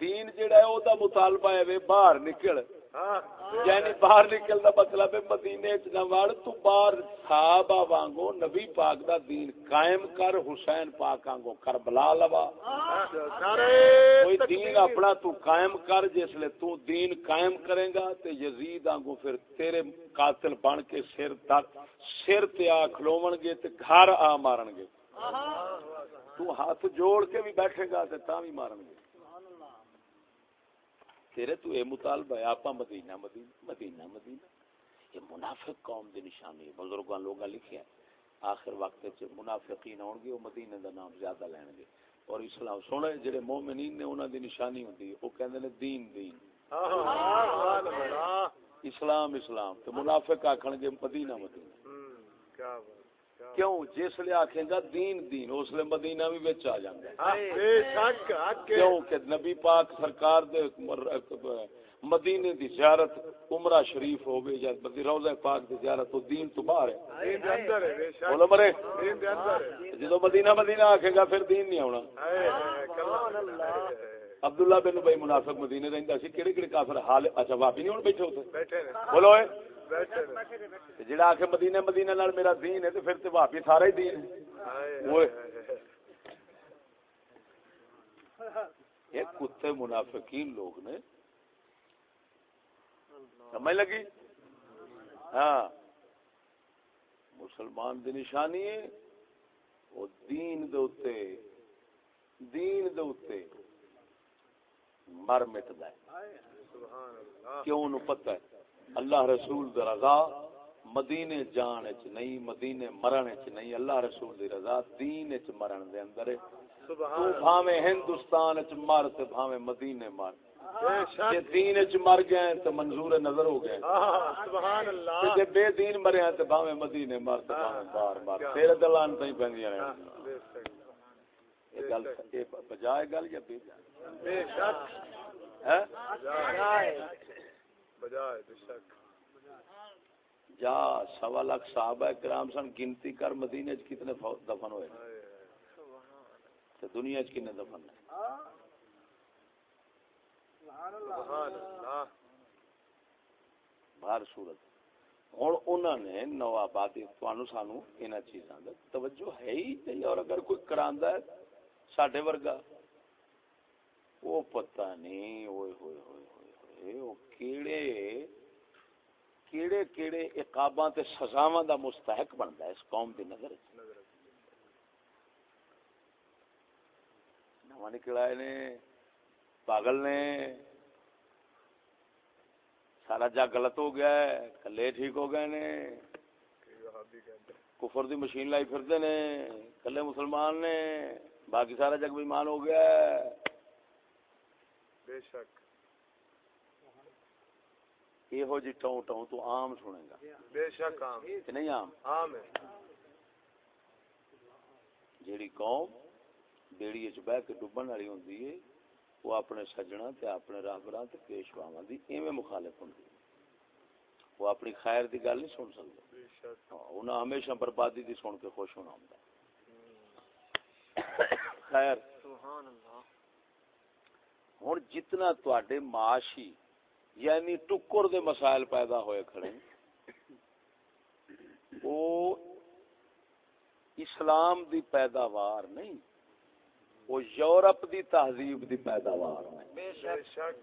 دین جڑا ہے او دا مطالبہ ہے وے باہر نکل۔ یعنی باہر نکل دا مطلب ہے مدینے چ نہ وڑ تو باہر صحابہ وانگو نبی پاک دا دین قائم کر حسین پاک وانگو کربلا لوا۔ کوئی دین اپنا تو قائم کر جس لے تو دین قائم کرے گا تے یزید آنگو پھر تیرے قاتل بن کے سر تک سر تے آ کھلوون گے تے گھر آ مارن گے۔ تو ہاتھ جوڑ کے بھی بیٹھے گا تے تاں بھی مارن گے۔ تیرے تو اے مطالبہ ہے آپا مدینہ مدینہ مدینہ مدینہ۔ یہ منافق قوم دی نشانی ہے بزرگاں لوگاں لکھیا ہے۔ آخر وقت وچ منافقین ہون گے او مدینے دا نام زیادہ لین گے۔ اور اسلام سونے جڑے مومنین نے انہاں دی نشانی ہوندی ہے او کہندے نے دین دین۔ اسلام اسلام۔ تے منافق آکھن گے مدینہ مدینہ۔ کیا بات۔ کیوں؟ جس لے آکھیں گا دین دین اس لے مدینہ بھی وچ آ جاندا ہے بے شک حق کیوں کہ نبی پاک سرکار دے مدینے دی زیارت عمرہ شریف ہوگی یا روضہ پاک دی زیارت تو دین تو باہر ہے۔ دین دے اندر ہے بے شک۔ بولو مرے۔ دین دے اندر ہے۔ جدو مدینہ مدینہ آکھے گا پھر دین نہیں اللہ عبداللہ بن بھائی منافق مدینے رہندا سی کیڑے کیڑے کافر حال اچھا واپی نہیں بیٹھے بولو اے۔ جڑا آکھے مدینے مدینہ نال میرا دین ہے تے پھر تے واپی سارا ہی دین ہے کتے منافقین لوگ نے سمجھ لگی ہاں مسلمان دی نشانی ہے وہ دین دے اتے دین دے اتے مر مٹدا ہے کیوں نو پتہ ہے اللہ رسول دی رضا مدینے جان وچ نہیں مدینے مرن وچ نہیں اللہ رسول دی رضا دین وچ مرن دے اندر ہے۔ تو بھاویں ہندوستان وچ مر تے بھاویں مدینے مر۔ جے شک۔ دین وچ مر گئے تے منظور نظر ہو گئے۔ سبحان تے اللہ جے بے دین مریا تے بھاویں مدینے مر تے بھاویں باہر مر۔ تیرے دلان تیں پیندیاں یہ گل بجائے گل یا بے بے شک۔ ہے بجائے بجائے بے شک۔ جا سوا لاکھ صحابہ کرام سن گنتی کر مدینے چ کتنے دفن ہوئے تے دنیا چ کتنے دفن ہیں؟ سبحان اللہ۔ باہر صورت۔ ہوں انہوں نے نو آبادی تمہوں سانو ان چیزاں دا توجہ ہے ہی نہیں اور اگر کوئی کراندا ہے ساڈے ورگا وہ پتہ نہیں ہوئے ہوئے ہوئے۔ ہوئے وہ کیڑے کیڑے کیڑے عقاباں تے سزاواں دا مستحق بندا ہے اس قوم دی نظر وچ۔ نواں نکلا نے، پاگل نے، سارا جگ غلط ہو گیا ہے، کلے ٹھیک ہو گئے نے، کفر دی مشین لائی پھرتے نے، کلے مسلمان نے، باقی سارا جگ بیمان ہو گیا ہے۔ بے شک۔ یہو جی ٹوں ٹوں تو عام سنے گا بے شک عام کہ نہیں عام عام ہے جیڑی قوم بیڑی وچ بہ کے ڈبن والی ہوندی ہے وہ اپنے سجنا تے اپنے راہبراں تے پیشواواں دی ایویں مخالف ہوندی وہ اپنی خیر دی گل نہیں سن سکدے بے شک ہاں، انہاں ہمیشہ بربادی دی سن کے خوش ہونا ہوندا ہے خیر سبحان اللہ ہن جتنا تواڈے معاشی یعنی ٹکر دے مسائل پیدا ہوئے کھڑے وہ اسلام دی پیداوار نہیں وہ یورپ دی تہذیب دی پیداوار ہے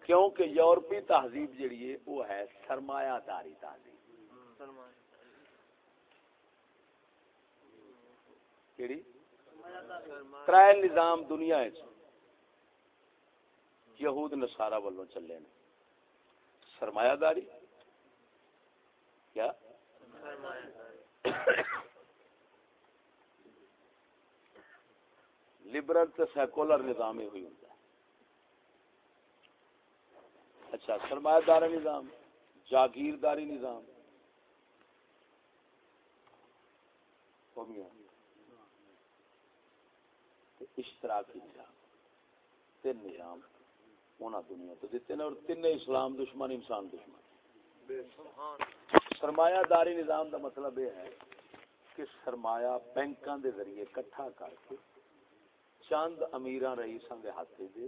کیونکہ یورپی تہذیب جڑی ہے وہ ہے سرمایہ داری تہذیب۔ کیڑی؟ ترائے نظام دنیا ہے یہود نصارہ والوں چلے نے۔ سرمایہ داری؟ کیا؟ لبرل تے سیکولر نظام ہوئی ہوتا ہے۔ اچھا سرمایہ داری نظام، جاگیرداری نظام۔ اشتراکی نظام تین نظام۔ دنیا تو دیتے ہیں اور تین اسلام دشمن انسان دشمن۔ سرمایہ داری نظام دا مطلب یہ ہے کہ سرمایہ بینکاں دے ذریعے کٹھا کر کے چند امیراں رئیساں دے ہاتھ دے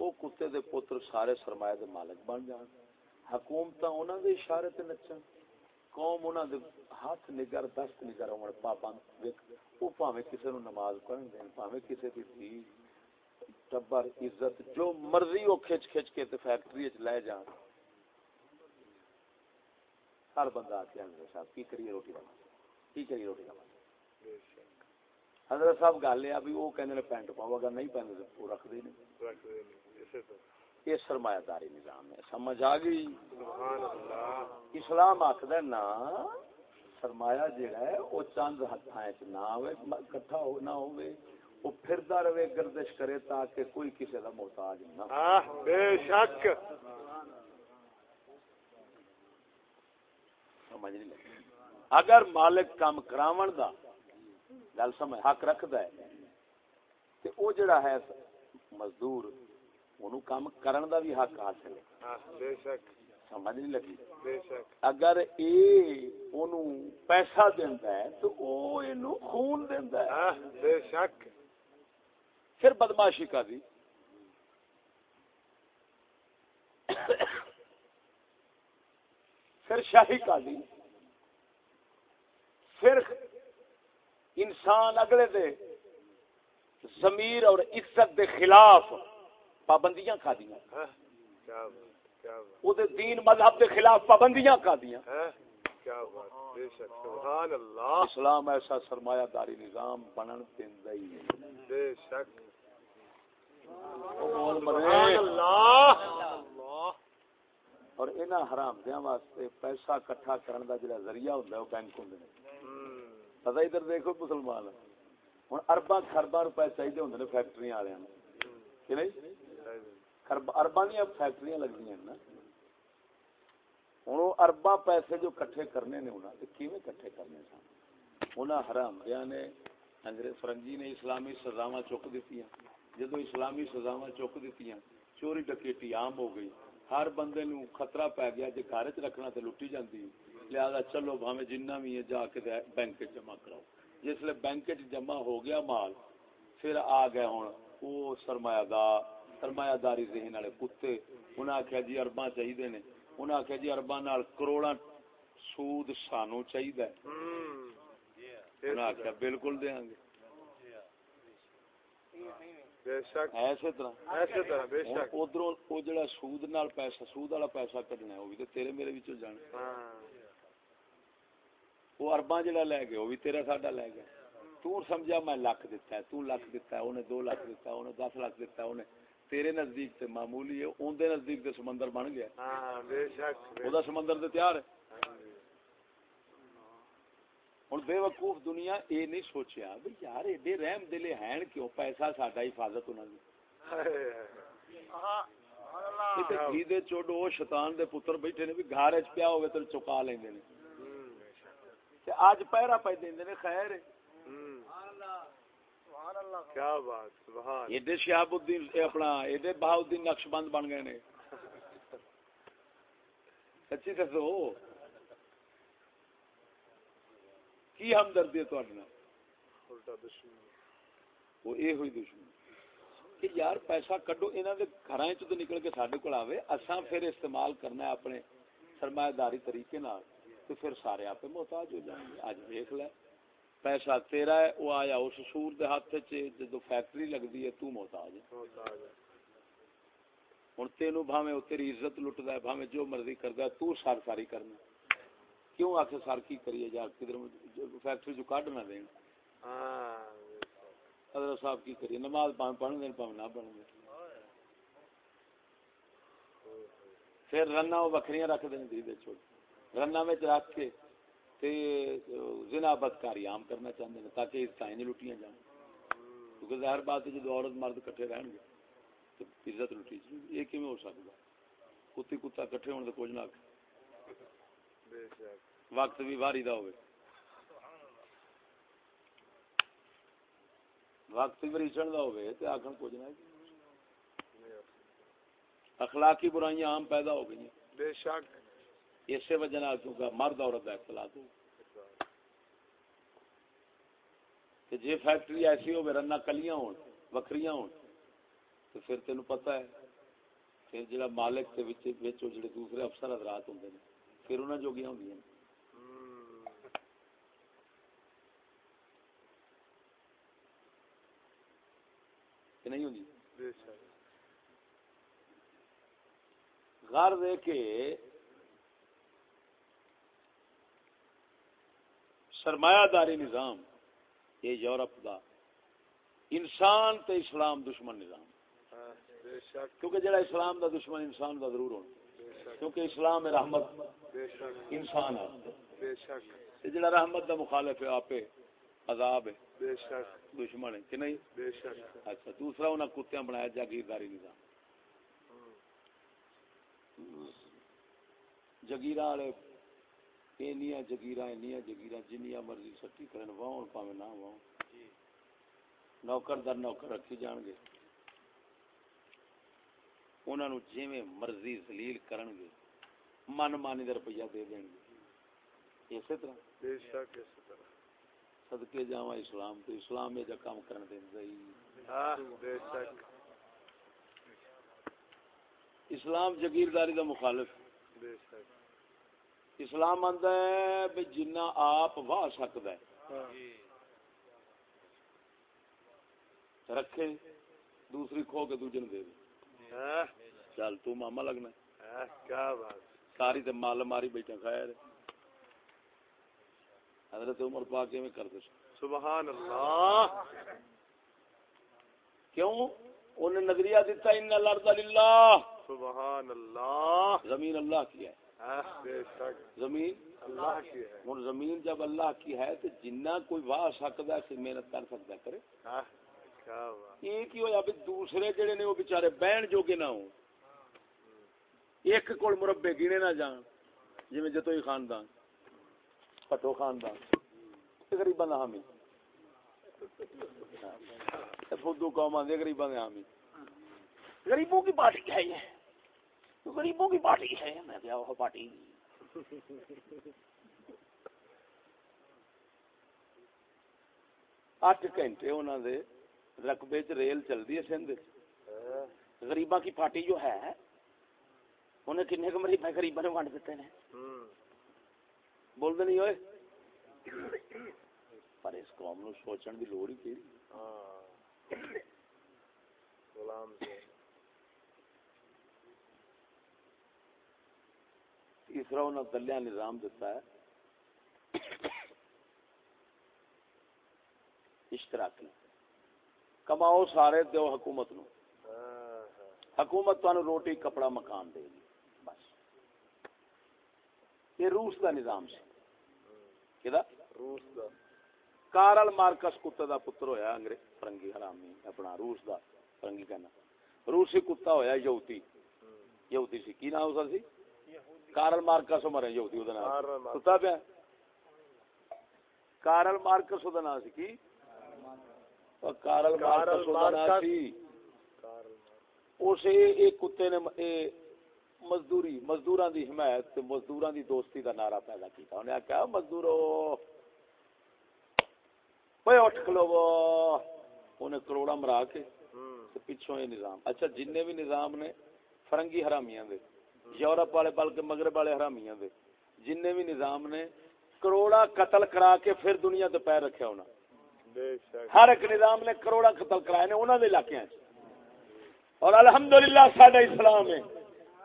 وہ کتے دے پتر سارے سرمایہ دے مالک بن جان۔ حکومتاں انہاں دے اشارے تے نچن۔ قوم انہاں دے ہاتھ نگر دست نگر ہون پابند۔ وہ پاویں کسے نو نماز پڑھن دین پاویں کسے دی دھی ٹبر عزت جو مرضی وہ کھچ کھچ کے تے فیکٹری وچ لے جان۔ ہر بندہ آتے ہیں حضرت صاحب کی کریے روٹی کا کی کریے روٹی شک حضرت صاحب گل ہے ابھی وہ کہندے نے پینٹ پاؤ اگر نہیں پہنتے تو وہ رکھ دے نہیں یہ سرمایہ داری نظام ہے سمجھ آ گئی؟ اسلام آخر نا سرمایہ جہا ہے وہ چند ہاتھاں چ نہ ہوئے کٹھا ہو نہ ہوئے۔ وہ پھردا رہے گردش کرے تاکہ کوئی کسی کا محتاج نہ بے شک۔ سمجھ نہیں لگی۔ اگر مالک کام کراون دا گل سمجھ حق رکھدا ہے تے او جڑا ہے مزدور اونوں کام کرن دا بھی حق حاصل ہے۔ بے شک۔ سمجھ نہیں لگی۔ بے شک۔ اگر اے اونوں پیسہ دیندا ہے تو او اینو خون دیندا ہے۔ بے شک۔ پھر بدماشی کا دی۔ پھر شاہی کا دی۔ پھر انسان اگلے دے ضمیر اور عزت دے خلاف پابندیاں کھا دیاں او دے دین مذہب دے خلاف پابندیاں کھا دیاں آہ کیا بات بے شک سبحان اللہ۔ اسلام ایسا سرمایہ داری نظام بنن دیندا ہی نہیں۔ بے شک۔ او سبحان اللہ۔ اللہ۔ اور انہاں حرام دیاں واسطے پیسہ اکٹھا کرن دا جڑا ذریعہ ہوندا ہے وہ بینک ہوندے نے پتہ ادھر دیکھو مسلمان۔ ہن ارباں خرباں روپے چاہیے ہوندے نے فیکٹریاں والےاں نوں کہ نہیں۔ خرب ارباں دیاں فیکٹریاں لگدیاں نا۔ ہن وہ ارباں پیسے جو کٹھے کرنے نے انہاں تے کیویں کٹھے کرنے سن؟ انہاں حرام دیاں نے انگریز فرنگی نے اسلامی سزاواں چک دتیاں۔ جدو اسلامی سزاواں چک دتیاں، چوری ڈکیٹی عام ہو گئی۔ ہر بندے نو خطرہ پی گیا جے گھر چ رکھنا تے لٹی جاندی لہذا چلو بھاویں جنہ بھی ہے جا کے بینک جمع کراؤ۔ جس لے بینک جمع ہو گیا مال، پھر آ گئے ہن وہ سرمایہ دار، سرمایہ داری ذہن والے کتے۔ انہیں آخیا جی ارباں چاہیے نے انہیں آخیا جی ارباں نال کروڑاں سود سانو چاہیے ہم، انہیں آخیا بالکل دیاں گے ایسے طرح۔ ایسے طرح بے شک۔ ادھر وہ جڑا سود نال پیسہ سود والا پیسہ کڈنا ہے وہ بھی تے تیرے میرے وچوں جانا ہاں۔ وہ ارباں جڑا لے وہ بھی تیرا ساڈا لے گیا تو سمجھا میں لاکھ دیتا ہے تو لاکھ دیتا ہے انہیں دو لاکھ دیتا ہے انہیں دس لاکھ دیتا ہے انہیں تیرے نزدیک تے معمولی ہے اون دے نزدیک تے سمندر بن گیا۔ ہاں بے شک او دا سمندر تے تیار ہے۔ ہاں۔ ہن بے وقوف دنیا اے نہیں سوچیا بھی یار ایڈے رحم دلے ہیں کیوں؟ پیسہ ساڈا حفاظت انہاں دی۔ ہائے ہائے۔ تے گھی دے چوڈو او شیطان دے پتر بیٹھے نے بھی گھر وچ پیا ہوے تے چکا لیندے نے۔ تے اج پہرا پے دیندے نے خیر ہے۔ کیا بات سبحان. ایڈے شہاب الدین اپنا ایڈے بہاؤدین نقش بند بن گئے نے. سچی دسو؟ کی ہمدردی ہے تہاڈے نال؟ الٹا دشمن. وہ یہ ہوئی دشمن کہ یار پیسہ کڈو انہاں دے گھراں نکل کے ساڈے کول آوے اساں پھر استعمال کرنا ہے اپنے سرمایہ داری طریقے نال تو پھر سارے آپ محتاج ہو جائیں گے۔ اج دیکھ لے پیسہ تیرا ہے وہ آیا اس سور دے ہاتھ چ جدو فیکٹری لگدی ہے تو محتاج ہے۔ ہن تینوں بھاویں او تیری عزت لٹدا ہے بھاویں جو مرضی کردا ہے تو سار ساری کرنا کیوں آخر سار کی کریے جا کدھر فیکٹری جو کڈ نہ دین؟ ہاں۔ حضرت صاحب کی کریے نماز پاویں پڑھ دین پاویں نہ پڑھ دین۔ پھر رنا وہ بکریاں رکھ دیں دھی چھوڑ رنا میں رکھ کے تے زنا بدکاری عام کرنا چاہتے ہیں تاکہ اس تائیں لٹیاں جان کیونکہ ظاہر بات ہے جب عورت مرد کٹھے رہن گے تو عزت لٹی جائے۔ یہ کیویں ہو سکتا کتی کتا کٹھے ہونے تو کچھ نہ وقت بھی بھاری دا ہوئے۔ وقت بھی ریچن دا ہوئے تے آکھن کچھ نہ اخلاقی برائیاں عام پیدا ہو گئی ہیں۔ بے شک۔ اسی وجہ نال کیونکہ مرد عورت کا اختلاط ہو جی فیکٹری ایسی ہو رنا کلیاں ہون وکھریاں ہون تو پھر تینوں پتہ ہے۔ پھر جڑا مالک تے وچ وچ جڑے دوسرے افسر حضرات ہوندے نے پھر انہاں جوگیاں ہوندیاں نے کہ نہیں ہوندی؟ بے شک۔ غرض ہے کہ سرمایہ داری نظام، یہ یورپ دا انسان تے اسلام دشمن نظام۔ کیونکہ جڑا اسلام دا دشمن انسان دا ضرور ہونا۔ کیونکہ اسلام رحمت انسان ہے۔ جڑا رحمت دا مخالف ہے، آپ عذاب ہے بے شک دشمن ہے، کہ نہیں؟ بے شک اچھا دوسرا انہاں کتیاں بنایا جاگیرداری نظام۔ جگیرہ والے اینیاں جگیرہ اینیاں جگیرہ جنیاں مرضی سٹی کرن واہن پاویں نہ واہن نوکر در نوکر رکھی جان گے انہاں نو جویں مرضی ذلیل کرن گے من مانی دا روپیہ دے دین گے اسی طرح بے شک اسی طرح صدقے جاواں اسلام تو اسلام یہ جا کام کرن دیندا ہی ہاں بے شک اسلام جگیرداری دا مخالف بے شک اسلام آندا ہے بھی جنہ آپ واہ سکدا ہے۔ رکھے دوسری کھو کے دوجے نوں دے دے چل تو ماما لگنا کیا بات ساری تے مال ماری بیٹھا خیر۔ حضرت عمر پاک کیویں کرتے سن۔ سبحان اللہ۔ کیوں؟ انہیں نظریہ دیتا ان الارض للہ۔ سبحان اللہ۔ زمین اللہ کی ہے۔ زمین؟ اللہ کی ہے۔ ہوں زمین جب اللہ کی ہے تو جنہ کوئی واہ سکتا ہے پھر محنت کر سکتا کرے۔ ہاں یہ کی ہویا بھی دوسرے جڑے نے وہ بیچارے بہن جوگے نہ ہوں۔ ایک کول مربے گنے نہ جان جی جتوئی خاندان۔ پٹو خاندان۔ غریباں دا حامی۔ فدو قوم آدھے غریباں دے حامی۔ غریبوں کی پارٹی ہے؟ یہ غریبوں کی پارٹی ہے، میں کیا وہ پارٹی؟ اٹھ گھنٹے انہوں دے رقبے چ ریل چلتی ہے سندھ ہے غریباں کی پارٹی جو ہے، انہیں کنے کو مریض غریباں نے ونڈ دیتے ہیں؟ ہوں بولتے نہیں ہوئے؟ پر اس قوم نو سوچن دی لوڑ ہی کیڑی؟ ہاں۔ غلام سے تیسرا انہوں نے دلیا نظام دیتا ہے۔ اشتراکی کماؤ سارے دو حکومت نو حکومت تو روٹی کپڑا مکان دے گی بس۔ یہ روس دا نظام سی۔ کدا روس دا۔ کارل مارکس کتے دا پتر ہویا انگریز فرنگی حرامی اپنا روس دا فرنگی کہنا۔ روسی کتا ہویا یہودی۔ یہودی سی۔ کی نام اس سی؟ کارل مارکس مرے یہودی دا نام۔ کتا پیا کارل مارکس دا نام سی کی کارل مارکس دا نام۔ سی اسے ایک کتے نے اے مزدوری مزدوراں دی حمایت تے مزدوراں دی دوستی دا نعرہ پیدا کیتا انہیں کہا مزدورو اوے اٹھ کھلو انہیں کروڑا مرا کے پچھوں یہ نظام اچھا جن بھی نظام نے فرنگی حرامیاں دے یورپ والے بلکہ مغرب والے حرامیاں دے جن بھی نظام نے کروڑا قتل کرا کے پھر دنیا تے پیر رکھیا ہونا۔ ہر ایک نظام نے کروڑا قتل کرائے نے انہوں نے علاقے اور الحمدللہ ساڈا اسلام ہے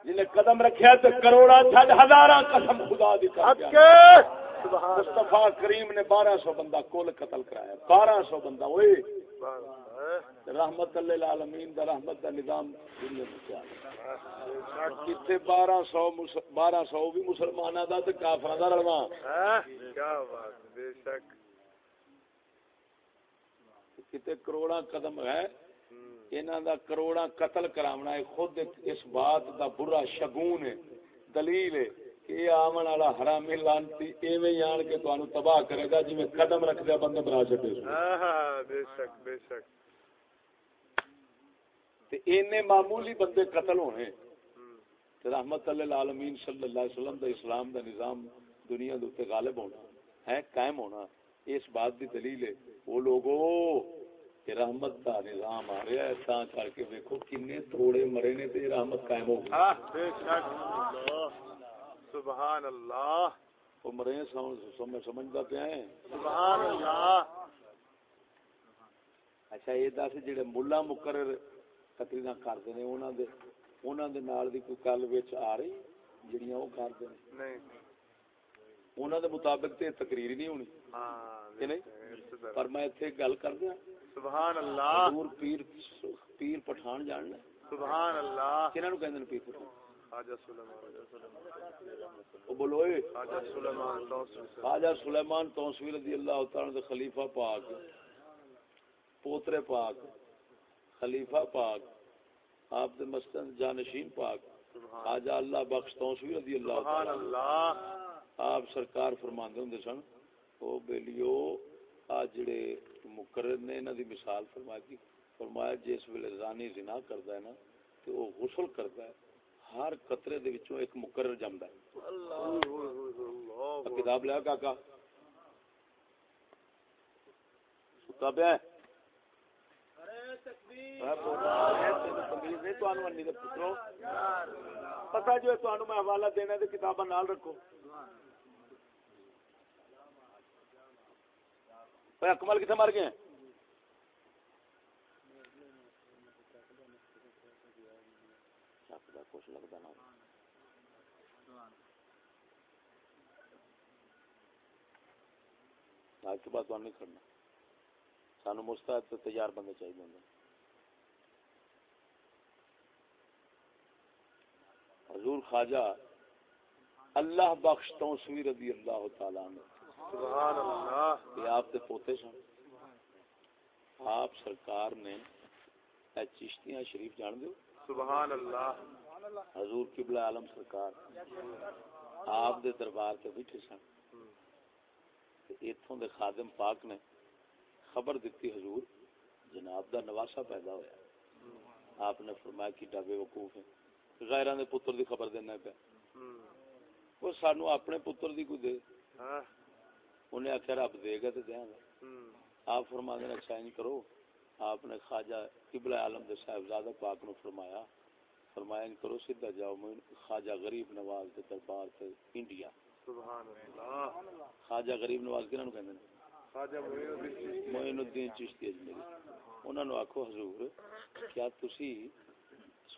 جنہیں قدم رکھیا تو کروڑا چھڈ ہزاراں قسم خدا دی کر مصطفیٰ کریم نے بارہ سو بندہ کل قتل کرایا بارہ سو بندہ اوئے۔ رحمت اللہ العالمین دا رحمت دا نظام دنیا میں کیا بارہ سو بارہ سو بھی مسلمانوں دا تے ہاں کیا بات بے شک۔ کتے کروڑا قدم ہے ہوں انہاں دا کروڑا قتل کراونا ہے خود اس بات دا برا شگون ہے دلیل ہے کہ آمن والا حرامی لانتی ایویں آن کے تانوں تباہ کرے گا جویں قدم رکھ دیا بندے بنا چھڈے سو ہاں ہاں بے شک بے شک۔ تے اینے معمولی بندے قتل ہونے تے رحمت اللہ العالمین صلی اللہ علیہ وسلم دا اسلام دا نظام دنیا دے اوتے غالب ہونا ہے قائم ہونا۔ اس بات دی دلیل ہے۔ وہ لوگو کہ رحمت دا نظام آ رہا ہے تاں کر کے دیکھو کنے تھوڑے مرے نے تے رحمت قائم ہو گئی۔ بے شک۔ سبحان اللہ۔ وہ مرے سمجھ سمجھ- سمجھدا پیا ہے سبحان اللہ۔ اچھا یہ دس جڑے ملا مقرر تقریرا کرتے ہیں دے دے نال دی کوئی گل وچ آ رہی جڑیاں وہ کرتے ہیں نہیں انہاں دے مطابق تے تقریر ہی نہیں ہونی ہاں نہیں۔ پر میں گل کر دیا سبحان اللہ حضور پیر پیر پٹھان جاننا سبحان اللہ کنہاں نو کہندے نے پیر پٹھان خواجہ سلیمان او بولو اے خواجہ سلیمان توسل سے خواجہ سلیمان توسوی رضی اللہ تعالی عنہ دے خلیفہ پاک پوترے پاک خلیفہ پاک آپ دے مسجد جانشین پاک۔ سبحان خواجہ اللہ بخش توسوی رضی اللہ سبحان تعالی اللہ۔ آپ سرکار فرماندے ہوندے سن۔ او بیلیو آ جڑے مقرر نے انہاں دی مثال فرمایا کی فرمایا جس ویلے زانی زنا کردا ہے نا تے او غسل کردا ہے ہر قطرے دے وچوں ایک مقرر جمدا ہے۔ اللہ۔ آ کتاب لیا کاکا؟ ستا پیا ہے میں بولا ہے تینوں تمیز نہیں تانوں انی دے پترو پتہ جو میں حوالہ دینا تے کتاباں نال رکھو اکمل کتنے مر گئے کچھ لگدا نہ آج کے بعد نہیں کرنا سانو مستعد تیار بندے چاہیے حضور خواجہ اللہ بخش توسوی رضی اللہ تعالیٰ عنہ سبحان اللہ۔ کہ آپ کے پوتے سن۔ آپ سرکار نے اے چشتیاں شریف جان دو سبحان اللہ۔ حضور قبلہ عالم سرکار۔ آپ دے دربار تے بیٹھے سن۔ ایتھوں دے خادم پاک نے خبر دیتی حضور جناب دا نواسا پیدا ہویا۔ آپ نے فرمایا کہ ڈبے وقوف ہے غیران دے پتر دی خبر دینا پیا۔ وہ سانو اپنے پتر دی کوئی دے۔ ہاں۔ انہیں آخیا رب دے گا تو دیا گا۔ آپ فرما دینا اچھا نہیں کرو۔ آپ نے خواجہ قبلہ عالم دے صاحبزادہ پاک نو فرمایا۔ فرمایا ان کرو سیدھا جاؤ میں خواجہ غریب نواز دے دربار تے انڈیا۔ سبحان اللہ۔ خواجہ غریب نواز کنہاں نو کہندے خواجہ معین الدین چشتی۔ معین الدین چشتی اجمیری انہاں نو آکھو حضور کیا تسی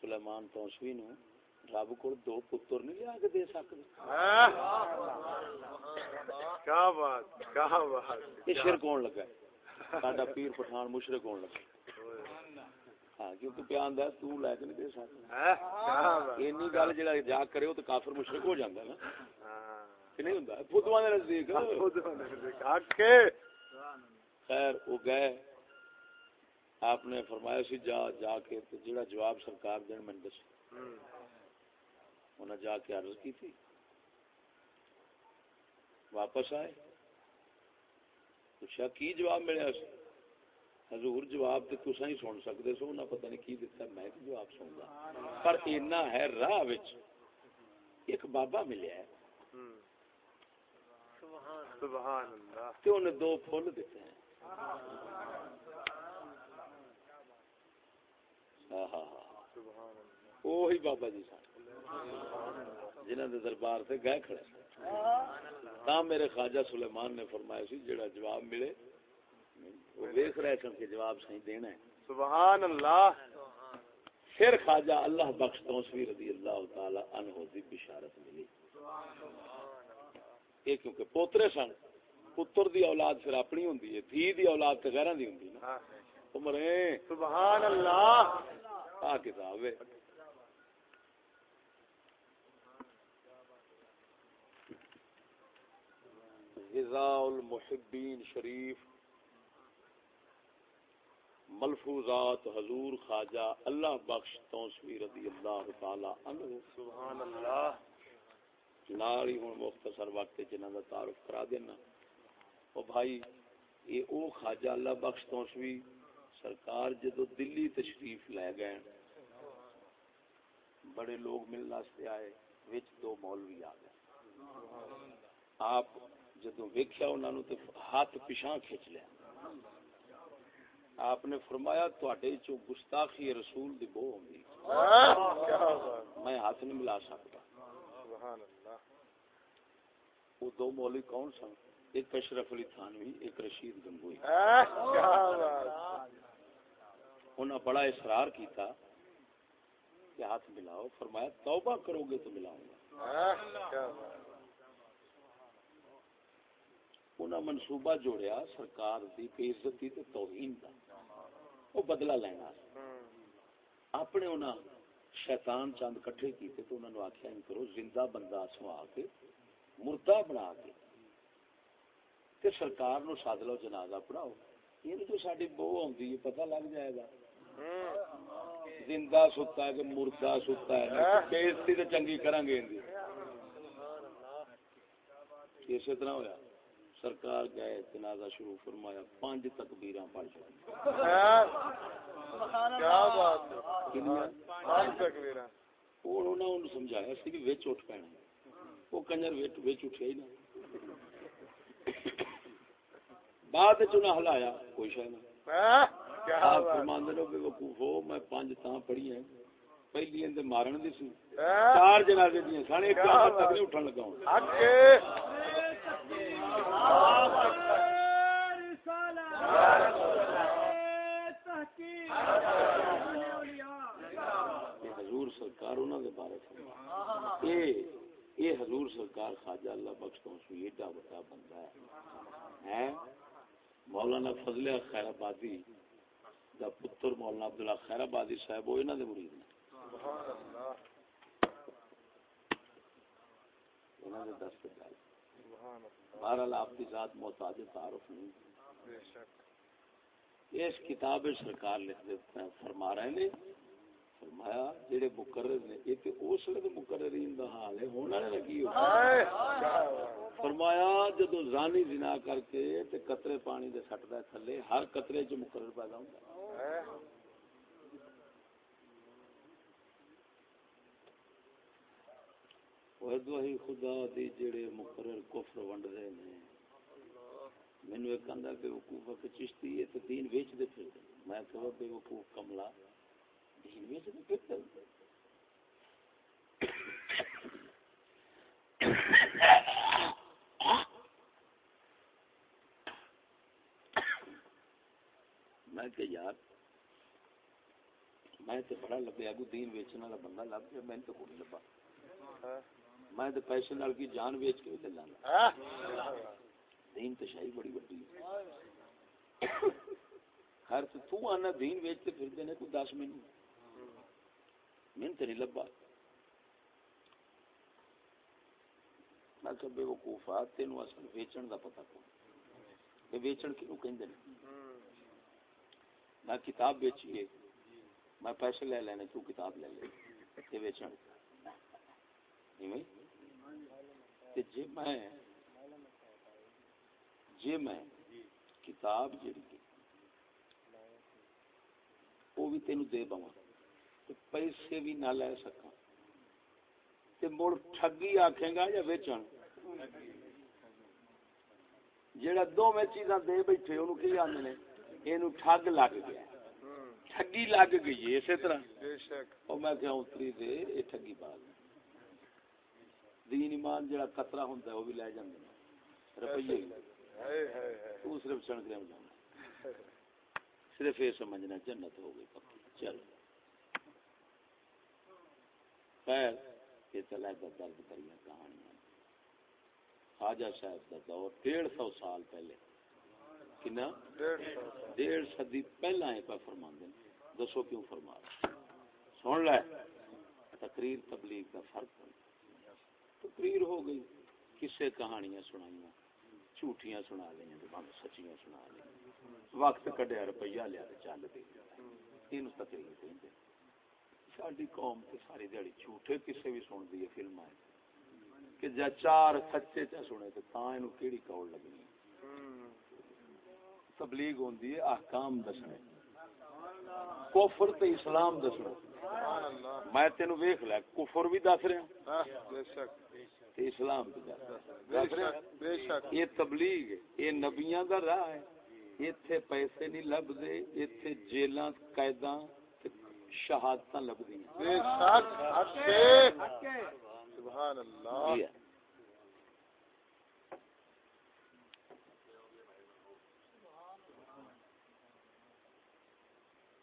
سلیمان توسوی نو رب کول دو پتر نہیں لیا کے دے ہاں؟ کیا بات کیا بات۔ یہ شرک ہون لگا۔ ساڈا پیر پٹھان مشرک ہون لگا۔ ہاں کیوں تو پیان دا تو لے کے نہیں دے سکدا ہاں؟ اینی گل جڑا جا کرے او تے کافر مشرک ہو جاندا نا۔ ہاں۔ کہ نہیں ہوندا؟ فتوا دے نزدیک۔ خود ہونے سے کہا کہ خیر وہ گئے۔ آپ نے فرمایا سی جا جا کے تے جڑا جواب سرکار دین میں دس انہاں جا کے عرض کی تھی واپس آئے۔ پوچھا کی جواب ملیا سی؟ حضور جواب تے تساں ہی سن سکدے سو انہاں پتہ نہیں کی دتا میں کی جواب سندا پر اینا ہے راہ وچ ایک بابا ملیا ہے۔ ہم۔ سبحان اللہ۔ تے انہیں دو پھول دیتے ہیں ہاں ہاں ہاں سبحان اللہ وہی بابا جی سن جنہوں نے دربار سے گئے کھڑے تا میرے خواجہ سلیمان نے فرمایا سی جڑا جواب ملے وہ دیکھ رہے سن کہ جواب صحیح دینا ہے سبحان اللہ پھر خواجہ اللہ بخش توسوی رضی اللہ تعالی عنہ دی بشارت ملی یہ کیونکہ پوترے سن پتر دی اولاد پھر اپنی ہوندی ہے دھی دی اولاد تے غیراں دی ہوندی نا عمریں سبحان اللہ۔ آ کتاب ہے۔ غذاء المحبین شریف۔ ملفوظات حضور خواجہ اللہ بخش توسوی رضی اللہ تعالی عنہ۔ سبحان اللہ۔ نال ہی ہوں مختصر وقت جنہاں دا تعارف کرا دینا۔ او بھائی یہ او خواجہ اللہ بخش توسوی سرکار جدو دلی تشریف لے گئے، بڑے لوگ ملنا سے آئے، وچ دو مولوی آ گئے۔ آپ جدو ویکھیا انہاں نو تے ہاتھ پیچھے کھچ لیا۔ آپ نے فرمایا، تواڈے چوں گستاخی رسول دی بو ہوندی۔ میں ہاتھ نہیں ملا سکتا۔ سبحان اللہ وہ دو مولوی کون سن؟ ایک اشرف علی تھانوی، ایک رشید گنگوئی۔ ہاں؟ بڑا اصرار کیتا کہ ہاتھ ملاؤ، فرمایا، توبہ کرو گے تو ملاؤں گا ہاں؟ منصوبہ جوڑیا سرکار دی، بے عزتی تے توہین دا وہ بدلہ لینا اپنے انہوں شیطان چند کٹھے کیتے تو انہوں نے آخیا ان کرو، زندہ بندہ سوا کے مردہ بنا کے تے سرکار نو ساد لو جنازہ پڑھاؤ یہ جو ساری بو آتی ہے پتہ لگ جائے گا ہم، زندہ ستا ہے کہ مردہ ستا ہے بےزتی تو چنگی کریں گے اندی اسی طرح ہویا سرکار گئے جنازہ شروع فرمایا پانچ تکبیراں پڑھ چکی سمجھایا سی بھی وچ اٹھ پینا وہ کنجر وچ اٹھیا ہی نہ بعد انہاں ہلایا کوئی شے نہ ہاں؟ کیا آپ بات فرماندے نے کہ وقوف ہو میں پانچ تاں پڑھی ہیں۔ پہلی اندے مارن دی سی۔ ہاں؟ چار جنازے دیاں سن ایک قیامت تک نہیں اٹھن لگا ہوں۔ حق کے یہ حضور سرکار دے بارے فرما اے اے حضور سرکار خواجہ اللہ بخش تو سو بڑا بندہ ہے۔ ہیں؟ مولانا فضل خیر آبادی دا پتر مولانا عبداللہ خیر آبادی صاحب وہ انہوں دے مرید نے اللہ نے اللہ بہرحال آپ کی ذات محتاج تعارف نہیں۔ اس کتاب سرکار لکھ دیتے ہیں فرما رہے نے فرمایا جڑے مقرر نے یہ تے اس وقت مقررین دا حال ہے ہونا نے لگی ہو فرمایا جدو زانی زنا کر کے تے قطرے پانی دے سٹدا تھلے ہر قطرے چ مقرر پیدا ہوندا ہے۔ دوہی خدا دی جڑے مقرر کفر ونڈ دے نے۔ مینو ایک آدھا بے وقوف چشتی ہے تو دین ویچ دے پھر میں کہ بے وقوف کملا دین ویچ دے پھر میں کہ یار، میں تے بڑا لبیا کو دین ویچنے والا بندہ، لب گیا میں تو کوئی لبا۔ میں تے پیسے نال کی جان ویچ کے تے لانا دین تے شاہی بڑی بڑی خیر، تو تو آنا دین ویچتے پھر دینے کو دس مینو من تے نہیں لبا میں کہ بے وقوفا تینوں اصل ویچن دا پتہ کون کہ ویچن کیوں کہندے نے میں کتاب بیچی ہے میں پیسے لے لینے تو کتاب لے لے تے ویچن ایویں تے جے میں جے میں کتاب جڑی وہ بھی تینوں دے پاواں پیسے بھی نہ لے سکاں۔ تے مڑ ٹھگی آکھیں گا یا ویچن؟ جیڑا دو میں چیزاں دے بیٹھے انہوں کی آنے نے؟ ٹھگ لگ گیا۔ ٹھگی لگ گئی ہے اسی طرح۔ اور میں کہ اتری دے یہ ٹھگی بات دین ایمان جڑا قطرہ ہے وہ بھی لے جاندے روپیے تو صرف چڑھ کے جانا صرف یہ سمجھنا جنت ہو گئی پکی۔ چل خیر یہ چلا درد کریاں کہانیاں۔ خواجہ صاحب کا دور ڈیڑھ سو سال پہلے۔ کنا؟ ڈیڑھ سو صدی پہلا ہے پہ فرما دسو کیوں فرما سن لے، تقریر تبلیغ کا فرق تقریر ہو گئی۔ کسے کہانیاں سنائیاں، جھوٹیاں سنا لیں تو بند سچیاں سنا لیں وقت کڈیا، روپیہ لیا چل دے۔ یہ تقریر کہیں ساری قوم تے ساری دیہڑی جھوٹے کسے بھی سن دی فلم کہ جا چار سچے چا سنے تو تاں اینو کیڑی کول لگنی تبلیغ ہوندی ہے احکام دسنے کفر تے اسلام دسنا میں تینو ویکھ لیا کفر بھی دس رہا ہاں، بے شک تے اسلام بھی دس رہا بے شک یہ تبلیغ ہے، یہ نبیاں دا راہ ہے ایتھے پیسے نہیں لبدے ایتھے جیلاں قیداں سے سبحان اللہ۔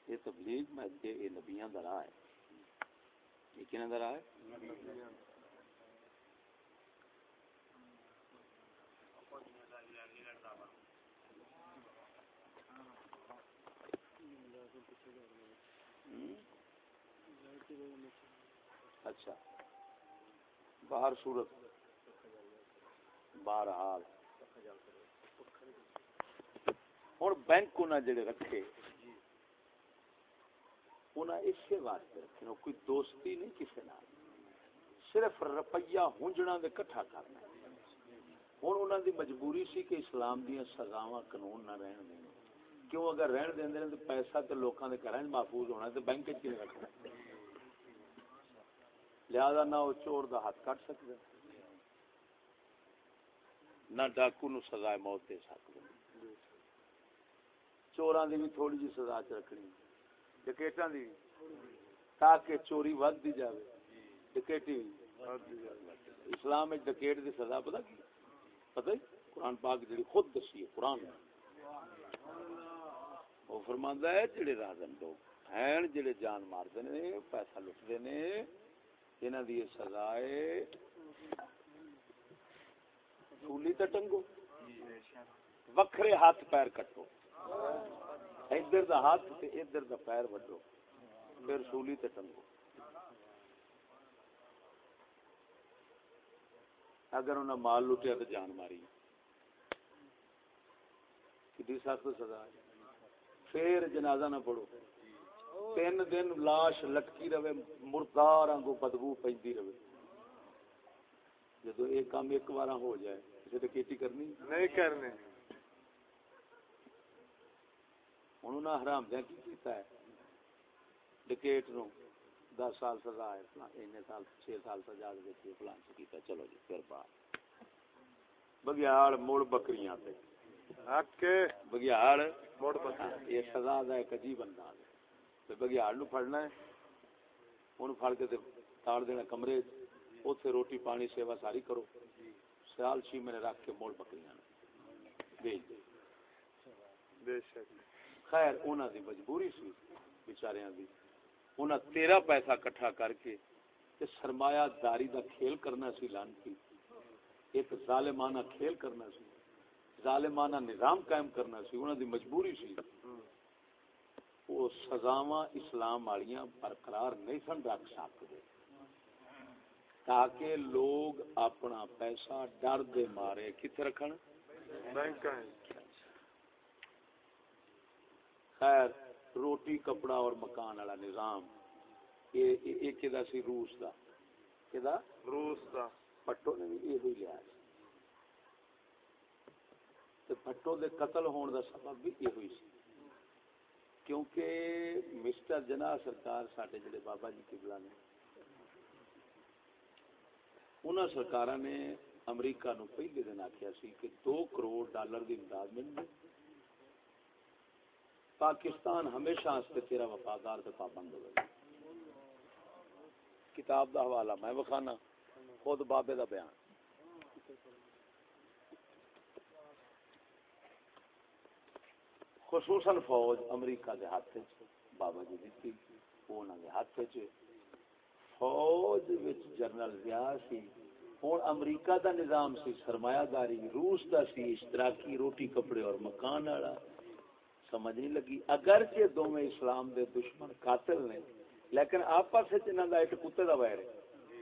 یہ تبلیغ میں نبیاں دا راہ ہے یہ کنہ دا راہ ہے؟ اچھا۔ باہر صورت بہرحال۔ ہوں بینک انہیں جڑے رکھے۔ انہیں اسی واسطے رکھے نا کوئی دوستی نہیں کسی نال۔ صرف روپیہ ہونجنا دے کٹھا کرنا۔ ہوں انہوں دی مجبوری سی کہ اسلام دیا سزاواں قانون نہ رہن دیں کیوں اگر رہن دیں دیں پیسہ تو لوکاں دے گھراں محفوظ ہونا تو بینک چ کیوں رکھنا لہذا نہ وہ چور دا ہاتھ کٹ سکدا نہ ڈاکو نو سزا موت دے سکدا چوراں دی بھی تھوڑی جی سزا چ رکھنی ڈکیٹاں دی تاکہ چوری ود دی جاوے۔ ڈکیٹی بھی۔ اسلام میں ڈکیٹ دی سزا پتہ کی؟ پتہ قرآن پاک جڑی خود دسی ہے، قرآن۔ وہ فرماندا ہے، جڑے رازن لوگ ہیں، جڑے جان ماردے نے پیسہ لٹدے نے انہاں دی سزا ہے سولی تے ٹنگو وکھرے ہاتھ پیر کٹو ادھر دا ہاتھ تے ادھر دا پیر وڈو پھر سولی تے ٹنگو اگر انہیں مال لٹیا تو جان ماری کتنی سخت سزا ہے پھر جنازہ نہ پڑھو تین دن لاش لٹکی رہے مردار آنگو بدبو پی رہے۔ جدو یہ کام ایک بار ہو جائے اسے ڈکیٹی کرنی؟ نہیں کرنے۔ ہوں انہیں حرام دیا کی کیتا ہے؟ ڈکیٹ نو دس سال سزا ہے اینے سال چھ سال سزا دیتی فلان سے کیتا چلو جی پھر بگیاڑ مڑ بکریاں تے۔ کے۔ بگیاڑ موڑ بس یہ سزا دا ایک عجیب انداز بگیاڑ نو پھڑنا ہے۔ اونوں پھڑ کے تاڑ دینا کمرے اوتھے روٹی پانی سیوا ساری کرو۔ سیال چھی میں رکھ کے موڑ بکریاں بھیج دے۔ خیر انہاں دی مجبوری سی بیچاریاں دی۔ انہاں تیرا پیسہ کٹھا کر کے تے سرمایہ داری دا کھیل کرنا سی لانتی ایک ظالمانہ کھیل کرنا سی۔ ظالمانہ نظام قائم کرنا سی۔ انہاں دی مجبوری سی۔ وہ سزاواں اسلام والیاں برقرار نہیں سن رکھ سکتے۔ تاکہ لوگ اپنا پیسہ ڈر دے مارے کتنے رکھن خیر روٹی کپڑا اور مکان والا نظام یہ یہ- یہ کدا سی؟ روس دا۔ کدا روس دا۔ پٹو نے بھی یہ لیا تے پٹو دے قتل ہون دا سبب بھی یہ ہوئی سی۔ کیونکہ مسٹر جناح سرکار ساڈے جڑے بابا جی قبلہ نے، انہاں سرکاراں نے امریکہ نو پہلے دن آکھیا سی کہ دو کروڑ ڈالر دی امداد ملنی پاکستان ہمیشہ واسطے تیرا وفادار تے پابند ہوگا کتاب دا حوالہ میں بخانا خود بابے دا بیان۔ خصوصاً فوج امریکہ دے ہاتھ وچ بابا جی دتی وہ انہاں دے ہاتھ وچ فوج وچ جنرل ضیاء سی ہن امریکہ دا نظام سی سرمایہ داری روس دا سی اشتراکی روٹی کپڑے اور مکان والا۔ سمجھ نہیں لگی۔ اگرچہ دونوں اسلام دے دشمن قاتل نے لیکن آپس وچ انہاں دا ایک کتے دا ویر ہے۔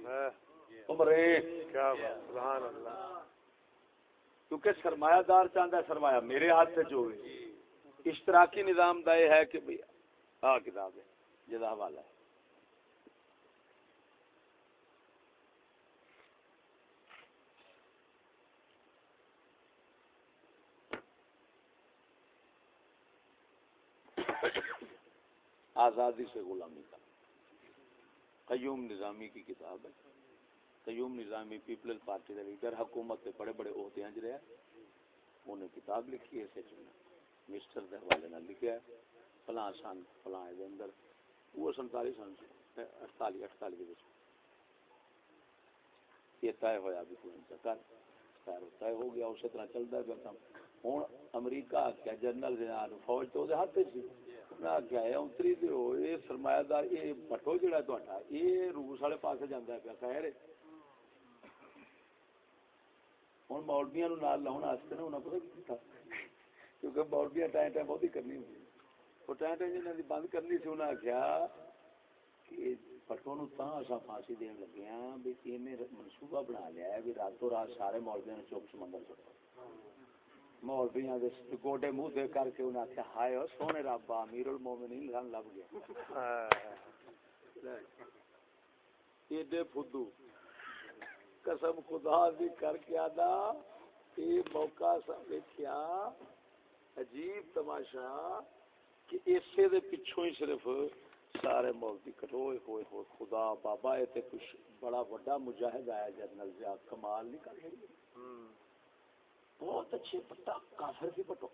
ہے عمرے۔ کیا بات سبحان اللہ۔ کیونکہ سرمایہ دار ہے سرمایہ میرے ہاتھ جو ہے اشتراکی نظام دا یہ ہے کہ بھئی آ کتاب ہے جدا حوالہ ہے۔ آزادی سے غلامی کا۔ قیوم نظامی کی کتاب ہے۔ قیوم نظامی پیپلز پارٹی کا لیڈر، حکومت کے بڑے بڑے عہدے انج رہا انہیں کتاب لکھی ہے سچ میں مسٹر دے حوالے نال لکھیا ہے، فلاں سن، فلاں دے اندر۔ وہ سنتالی سن، اٹھتالی اٹھتالی دے وچ۔ یہ طے ہویا بھی کوئی نہیں کر خیر طے ہو گیا، اسی طرح چلتا پیا کام ہوں امریکہ کیا جنرل جنرل فوج تو دے ہاتھ سی۔ انہیں کیا ہے اتری دیو یہ سرمایہ دار یہ بٹو جڑا تا یہ روس والے پاس جانا پیا۔ خیر۔ ہے ہوں مولبیاں نال لاؤن واسطے نا انہیں پتا کی کیتا؟ کیونکہ مولبیاں ٹائم ٹائم بہت ہی کرنی ہوتی وہ ٹائم ٹائم جنہوں نے بند کرنی سی انہیں آخیا کہ پٹو نو تاں اسا پھانسی دین لگے ہاں بھی انہیں منصوبہ بنا لیا ہے بھی راتوں رات سارے مولبیاں نے چوک سمندر چڑھو۔ مولبیاں دے گوڈے منہ دے کر کے انہیں آخیا ہائے او سونے رب، امیر المومنین رن لب گیا۔ ایڈے فدو۔ قسم خدا دی کر کے آدھا یہ موقع سا ویکھیا عجیب تماشا کہ اسے دے پچھوں ہی صرف سارے مولوی کٹوئے ہوئے ہوئے خدا بابا اے تے کچھ بڑا بڑا مجاہد آیا جنرل ضیاء کمال نہیں کر رہی بہت اچھے پٹا کافر سی پٹو۔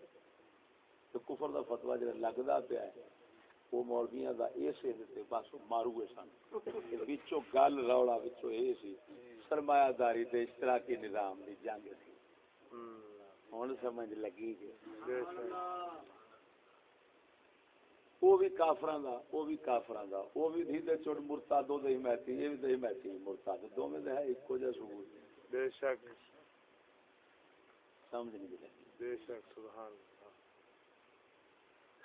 تو کفر دا فتوا جڑا لگدا پیا ہے وہ مولویاں دا اے سے دتے بس ماروے سن۔ وچوں گل روڑا وچوں اے سی سرمایہ داری تے اشتراکی نظام دی جنگ سی ہن سمجھ لگی جی وہ بھی کافراں دا وہ بھی کافراں دا وہ بھی دھی دے چڑ مرتاد دے حمایتی یہ بھی دے حمایتی مرتاد دو میں دے ہے اکو جا ثبوت بے شک سمجھ نہیں لگی بے شک سبحان اللہ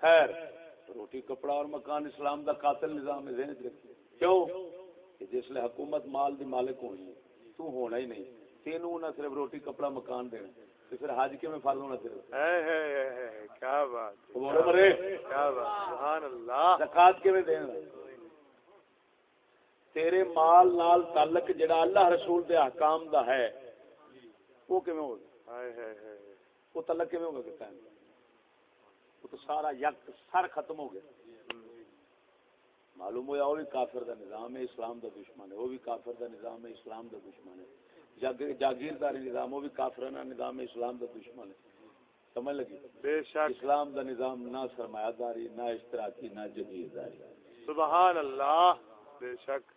خیر روٹی کپڑا اور مکان اسلام دا قاتل نظام ہے ذہن رکھیے کیوں کہ جس لیے حکومت مال دی مالک ہونی تو ہونا ہی نہیں تینوں نہ صرف روٹی کپڑا مکان دینا تو پھر حج کے میں فرض ہونا ہے ہے ہے ہے کیا بات مرے۔ کیا بات سبحان اللہ۔ زکات کے میں دینا تیرے مال نال تعلق جڑا اللہ رسول دے احکام دا ہے وہ کیویں ہے ہے ہے وہ تعلق کیویں ہوگا کس ٹائم وہ تو سارا یک سر ختم ہو گیا۔ معلوم ہوا وہ بھی کافر دا نظام ہے اسلام دا دشمن ہے وہ بھی کافر دا نظام ہے اسلام دا دشمن ہے۔ جاگیرداری نظام وہ بھی کافرانہ نظام اسلام دا دشمن ہے۔ سمجھ لگی؟ بے شک۔ اسلام دا نظام نہ سرمایہ داری نہ اشتراکی نہ جگیرداری سبحان اللہ بے شک۔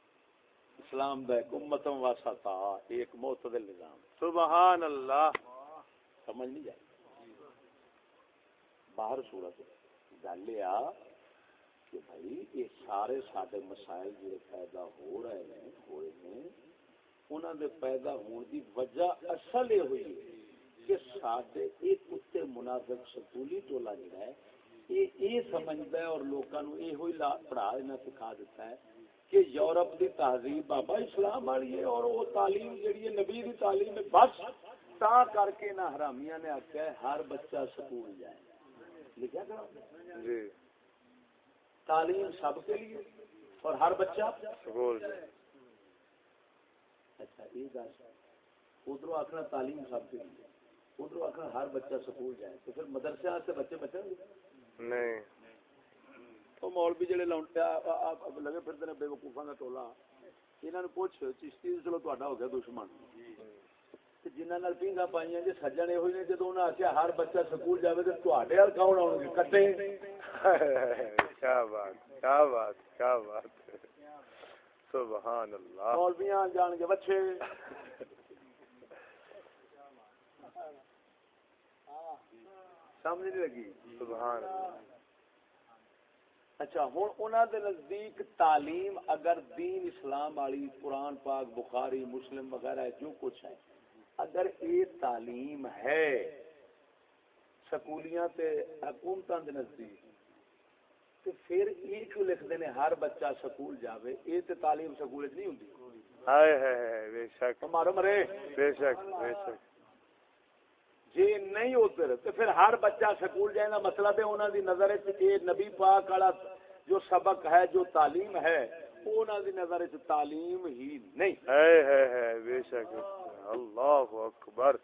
اسلام دا ایک امتم واسطہ ایک معتدل نظام۔ سبحان اللہ۔ سمجھ نہیں جائے باہر صورت گل یہ کہ بھائی یہ سارے سارے مسائل جڑے پیدا ہو رہے ہیں ہوئے ہیں انہوں دے پیدا ہونے دی وجہ اصل یہ ہوئی کہ سارے ایک کتے منافق سکولی ٹولا جڑا ہے۔ یہ یہ سمجھتا ہے اور لوگوں نو یہ ہوئی پڑھا دینا سکھا دیتا ہے کہ یورپ دی تہذیب بابا اسلام والی ہے اور وہ تعلیم جڑی ہے نبی دی تعلیم ہے بس تا کر کے نہ حرامیاں نے آخیا ہے ہر بچہ سکول جائے۔ لکھا کرو جی۔ تعلیم سب کے لیے اور ہر بچہ سکول اچھا یہ دس ادھر آخنا تعلیم سب کے لیے۔ ادھر آخنا ہر بچہ سکول جائے۔ تو پھر مدرسے واسطے بچے بچن گے؟ نہیں۔ وہ مولوی جڑے لونٹے لگے پھرتے ہیں بے وقوفاں کا ٹولا۔ انہوں نے پوچھ چشتی چلو تا ہو گیا دشمن۔ نے پیگا پائیاں جی سجن یہ ہوئی نے جدو انہیں آخیا ہر بچہ سکول جائے تو تے کون آؤ گے کٹے بات کیا بات سبحان اللہ۔ مولویاں جان گے بچے۔ سمجھ نہیں لگی۔ سبحان اللہ۔ اچھا ہوں انہوں دے نزدیک تعلیم اگر دین اسلام والی قرآن پاک بخاری مسلم وغیرہ جو کچھ ہے اگر یہ تعلیم ہے سکولیاں تے حکومتاں دے نزدیک تے پھر یہ کیوں لکھتے ہیں ہر بچہ سکول جاوے؟ تے تعلیم سکول نہیں ہوندی۔ ہائے ہائے ہائے بے شک۔ مارو مرے۔ بے شک بے شک۔ جی نہیں ادھر تو پھر ہر بچہ سکول جائے گا مطلب ہے انہوں دی نظر نبی پاک والا جو سبق ہے جو تعلیم ہے انہوں دی نظر تعلیم ہی نہیں۔ ہائے ہائے بے شک۔ اللہ اکبر۔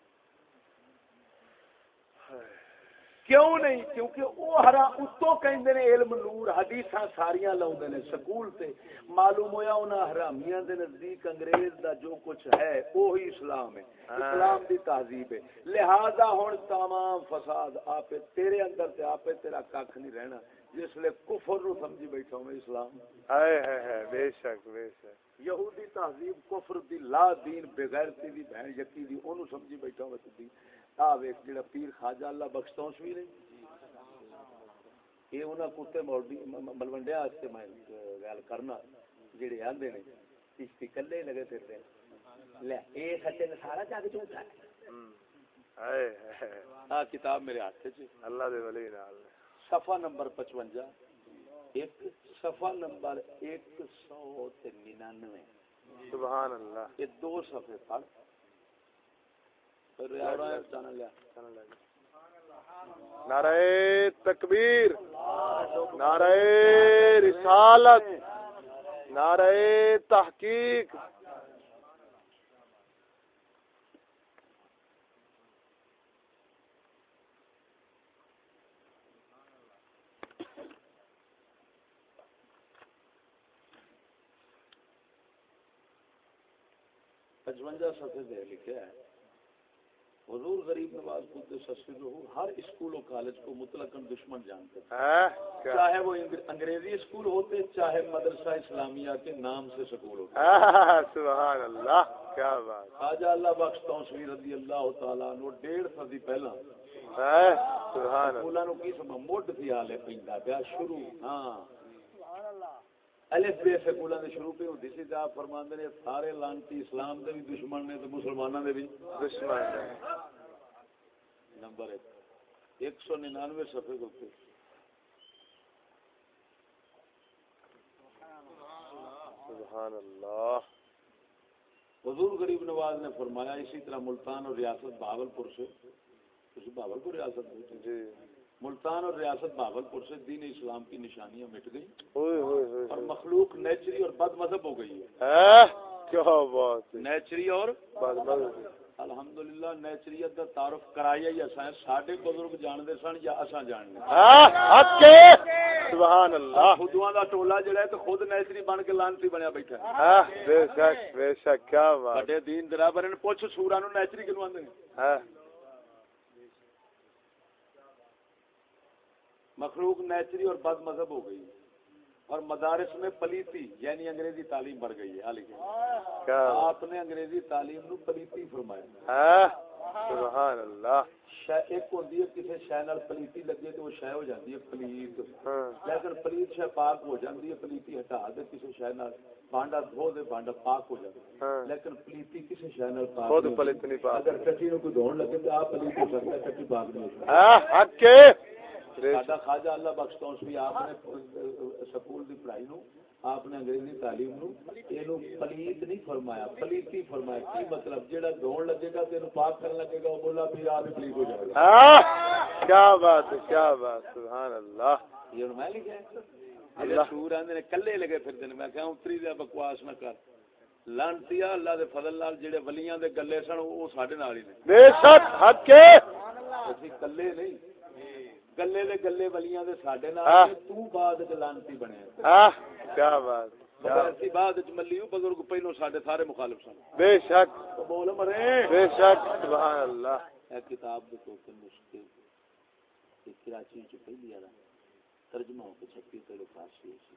کیوں نہیں؟ کیونکہ وہ ہرا اتوں کہندے نے علم نور حدیثاں ساریاں لاؤندے نے سکول تے۔ معلوم ہویا انہاں حرامیاں دے نزدیک انگریز دا جو کچھ ہے وہی اسلام ہے۔ اسلام دی تہذیب ہے۔ لہذا ہن تمام فساد آپ تیرے اندر تے آپ تیرا کھ نہیں رہنا۔ جس لے کفر نو سمجھی بیٹھا ہوں میں اسلام۔ ہائے ہائے ہائے بے شک بے شک۔ یہودی تہذیب کفر دی لا دین بغیرتی دی بہن یقی دی اونوں سمجھی بیٹھا ہوں تے جڑا پیر خواجہ اللہ بھی نہیں یہ انہاں کتے مولوی ملوڈیا واسطے میں گل کرنا جڑے آندے نے چشتی کلے لگے ہیں۔ لے اے سچے ہے۔ ہائے کتاب میرے ہاتھ اللہ دے ولی نال۔ صفحہ نمبر پچوجا ایک صفحہ نمبر ایک سو تے ننانوے سبحان اللہ۔ یہ دو صفحے پڑھ پھر یار آیا جانا لیا نعرہ تکبیر نعرہ رسالت نعرہ تحقیق۔ پچوجا دے لکھا ہے حضور غریب نواز سسر ہر اسکول و کالج کو مطلق دشمن جانتے تھے۔ ہاں چاہے وہ انگ- انگریزی اسکول ہوتے چاہے مدرسہ اسلامیہ کے نام سے سکول ہوتے۔ ہاں، سبحان اللہ کیا بات۔ خواجہ اللہ بخش توسوی رضی اللہ تعالیٰ نو ڈیڑھ صدی پہلا۔ ہاں، سبحان اللہ سکولوں کی سما مڈ تھی حالے پیا شروع۔ ہاں۔ الف بے سکولوں دے شروع پہ ہوندی سی تے آپ فرماندے نے سارے لانتی اسلام دے بھی دشمن نے تے مسلماناں دے بھی۔ دشمن ہے۔ نمبر ایک۔ ایک سو ننانوے صفحے کے اوپر سبحان اللہ۔ حضور غریب نواز نے فرمایا اسی طرح ملتان اور ریاست بہاولپور سے۔ کسی بہاولپور ریاست؟ جی۔ ملتان اور ریاست بہاولپور سے دین اسلام کی نشانیاں مٹ گئی اور مخلوق نیچری اور بد مذہب ہو گئی ہے۔ ہاں، کیا بات ہے؟ نیچری اور بس الحمدللہ نیچریت کا تعارف کرایا ہی اساں ساڈے بزرگ جانتے سن یا اساں جاننے ہاں، ہٹ کے؟ سبحان اللہ۔ خودواں دا ٹولا جڑا ہے تو خود نیچری بن کے لانتی بنیا بیٹھا ہے۔ ہاں، بے شک بے شک کیا بات۔ بڑے دین درابر نے پوچھ سورا نو نیچری کنو آندے نے مخلوق نیچری اور بد مذہب ہو گئی اور مدارس میں پلیتی یعنی انگریزی تعلیم بڑھ گئی ہے۔ حال ہی کے آپ نے انگریزی تعلیم نو پلیتی فرمایا۔ ہاں؟ سبحان اللہ۔ شے ایک ہوندی ہے کسی شے نال پلیتی لگے تو وہ شے ہو جاتی ہے پلیت۔ ہاں۔ لیکن پلیت شے پاک ہو جاتی ہے پلیتی ہٹا دے کسی شے نال۔ بانڈا دھو دے بانڈا پاک ہو جاتا ہے ہاں۔ لیکن پلیتی کسی شے نال پاک خود پلیت نہیں پاک۔ اگر کٹی نو کوئی دھون لگے تو آپ پلیت ہو سکتا ہے کٹی پاک نہیں ہو سکتا۔ حق کے۔ خواجہ اللہ بخش تو بھی آپ نے سکول دی پڑھائی نو آپ نے انگریزی تعلیم نو اینو پلیت نہیں فرمایا پلیتی فرمایا کی مطلب؟ جیڑا دھون لگے گا تینو پاک کرن لگے گا وہ بولا پھر آپ پلیت ہو جائے گا۔ کیا بات ہے کیا بات سبحان اللہ۔ یہ میں لکھا ہے۔ اللہ۔ آندے نے کلے لگے پھر دن میں کہا اتری دے بکواس نہ کر۔ لانتیا اللہ دے فضل نال جڑے ولیاں دے گلے سن وہ ساڈے نال ہی نے۔ بے شک حق اسی کلے نہیں۔ گلے دے گلے ولیاں دے ساڈے۔ نال تو بعد وچ لانتی بنیا کیا بات کیا مگر اسی بعد وچ ملی بزرگ پہلو ساڈے سارے مخالف سن بے شک تو بول مرے بے شک سبحان اللہ اے کتاب دے تو تے مشکل کہ کراچی چ پہلی والا ترجمہ ہو کے چھپی پہلو فارسی سی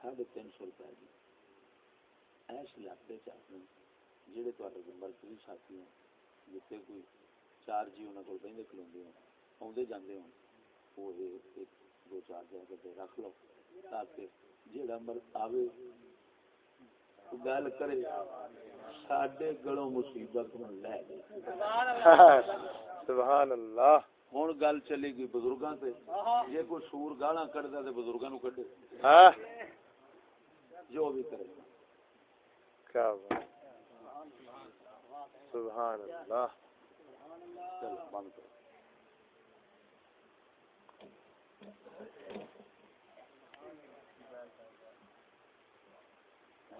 ساڑھے تین سو روپے دی ایس علاقے چ اپنے جہے تے مرکزی ساتھی ہیں جتنے کوئی چار جی انہوں کو ہیں آدھے جانے ہوں۔ وہ دو چار جگہ پہ رکھ لو۔ تاکہ جہاں مر آوے گل کرے ساڈے گلوں مصیبت ہوں لے سبحان اللہ۔ ہوں گل چلی گئی بزرگاں سے جے کوئی سور گالاں کڈدا تے بزرگاں نو کڈے۔ ہاں۔ جو بھی کرے۔ کیا بات۔ سبحان اللہ۔ چلو بند کرو۔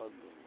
اللہ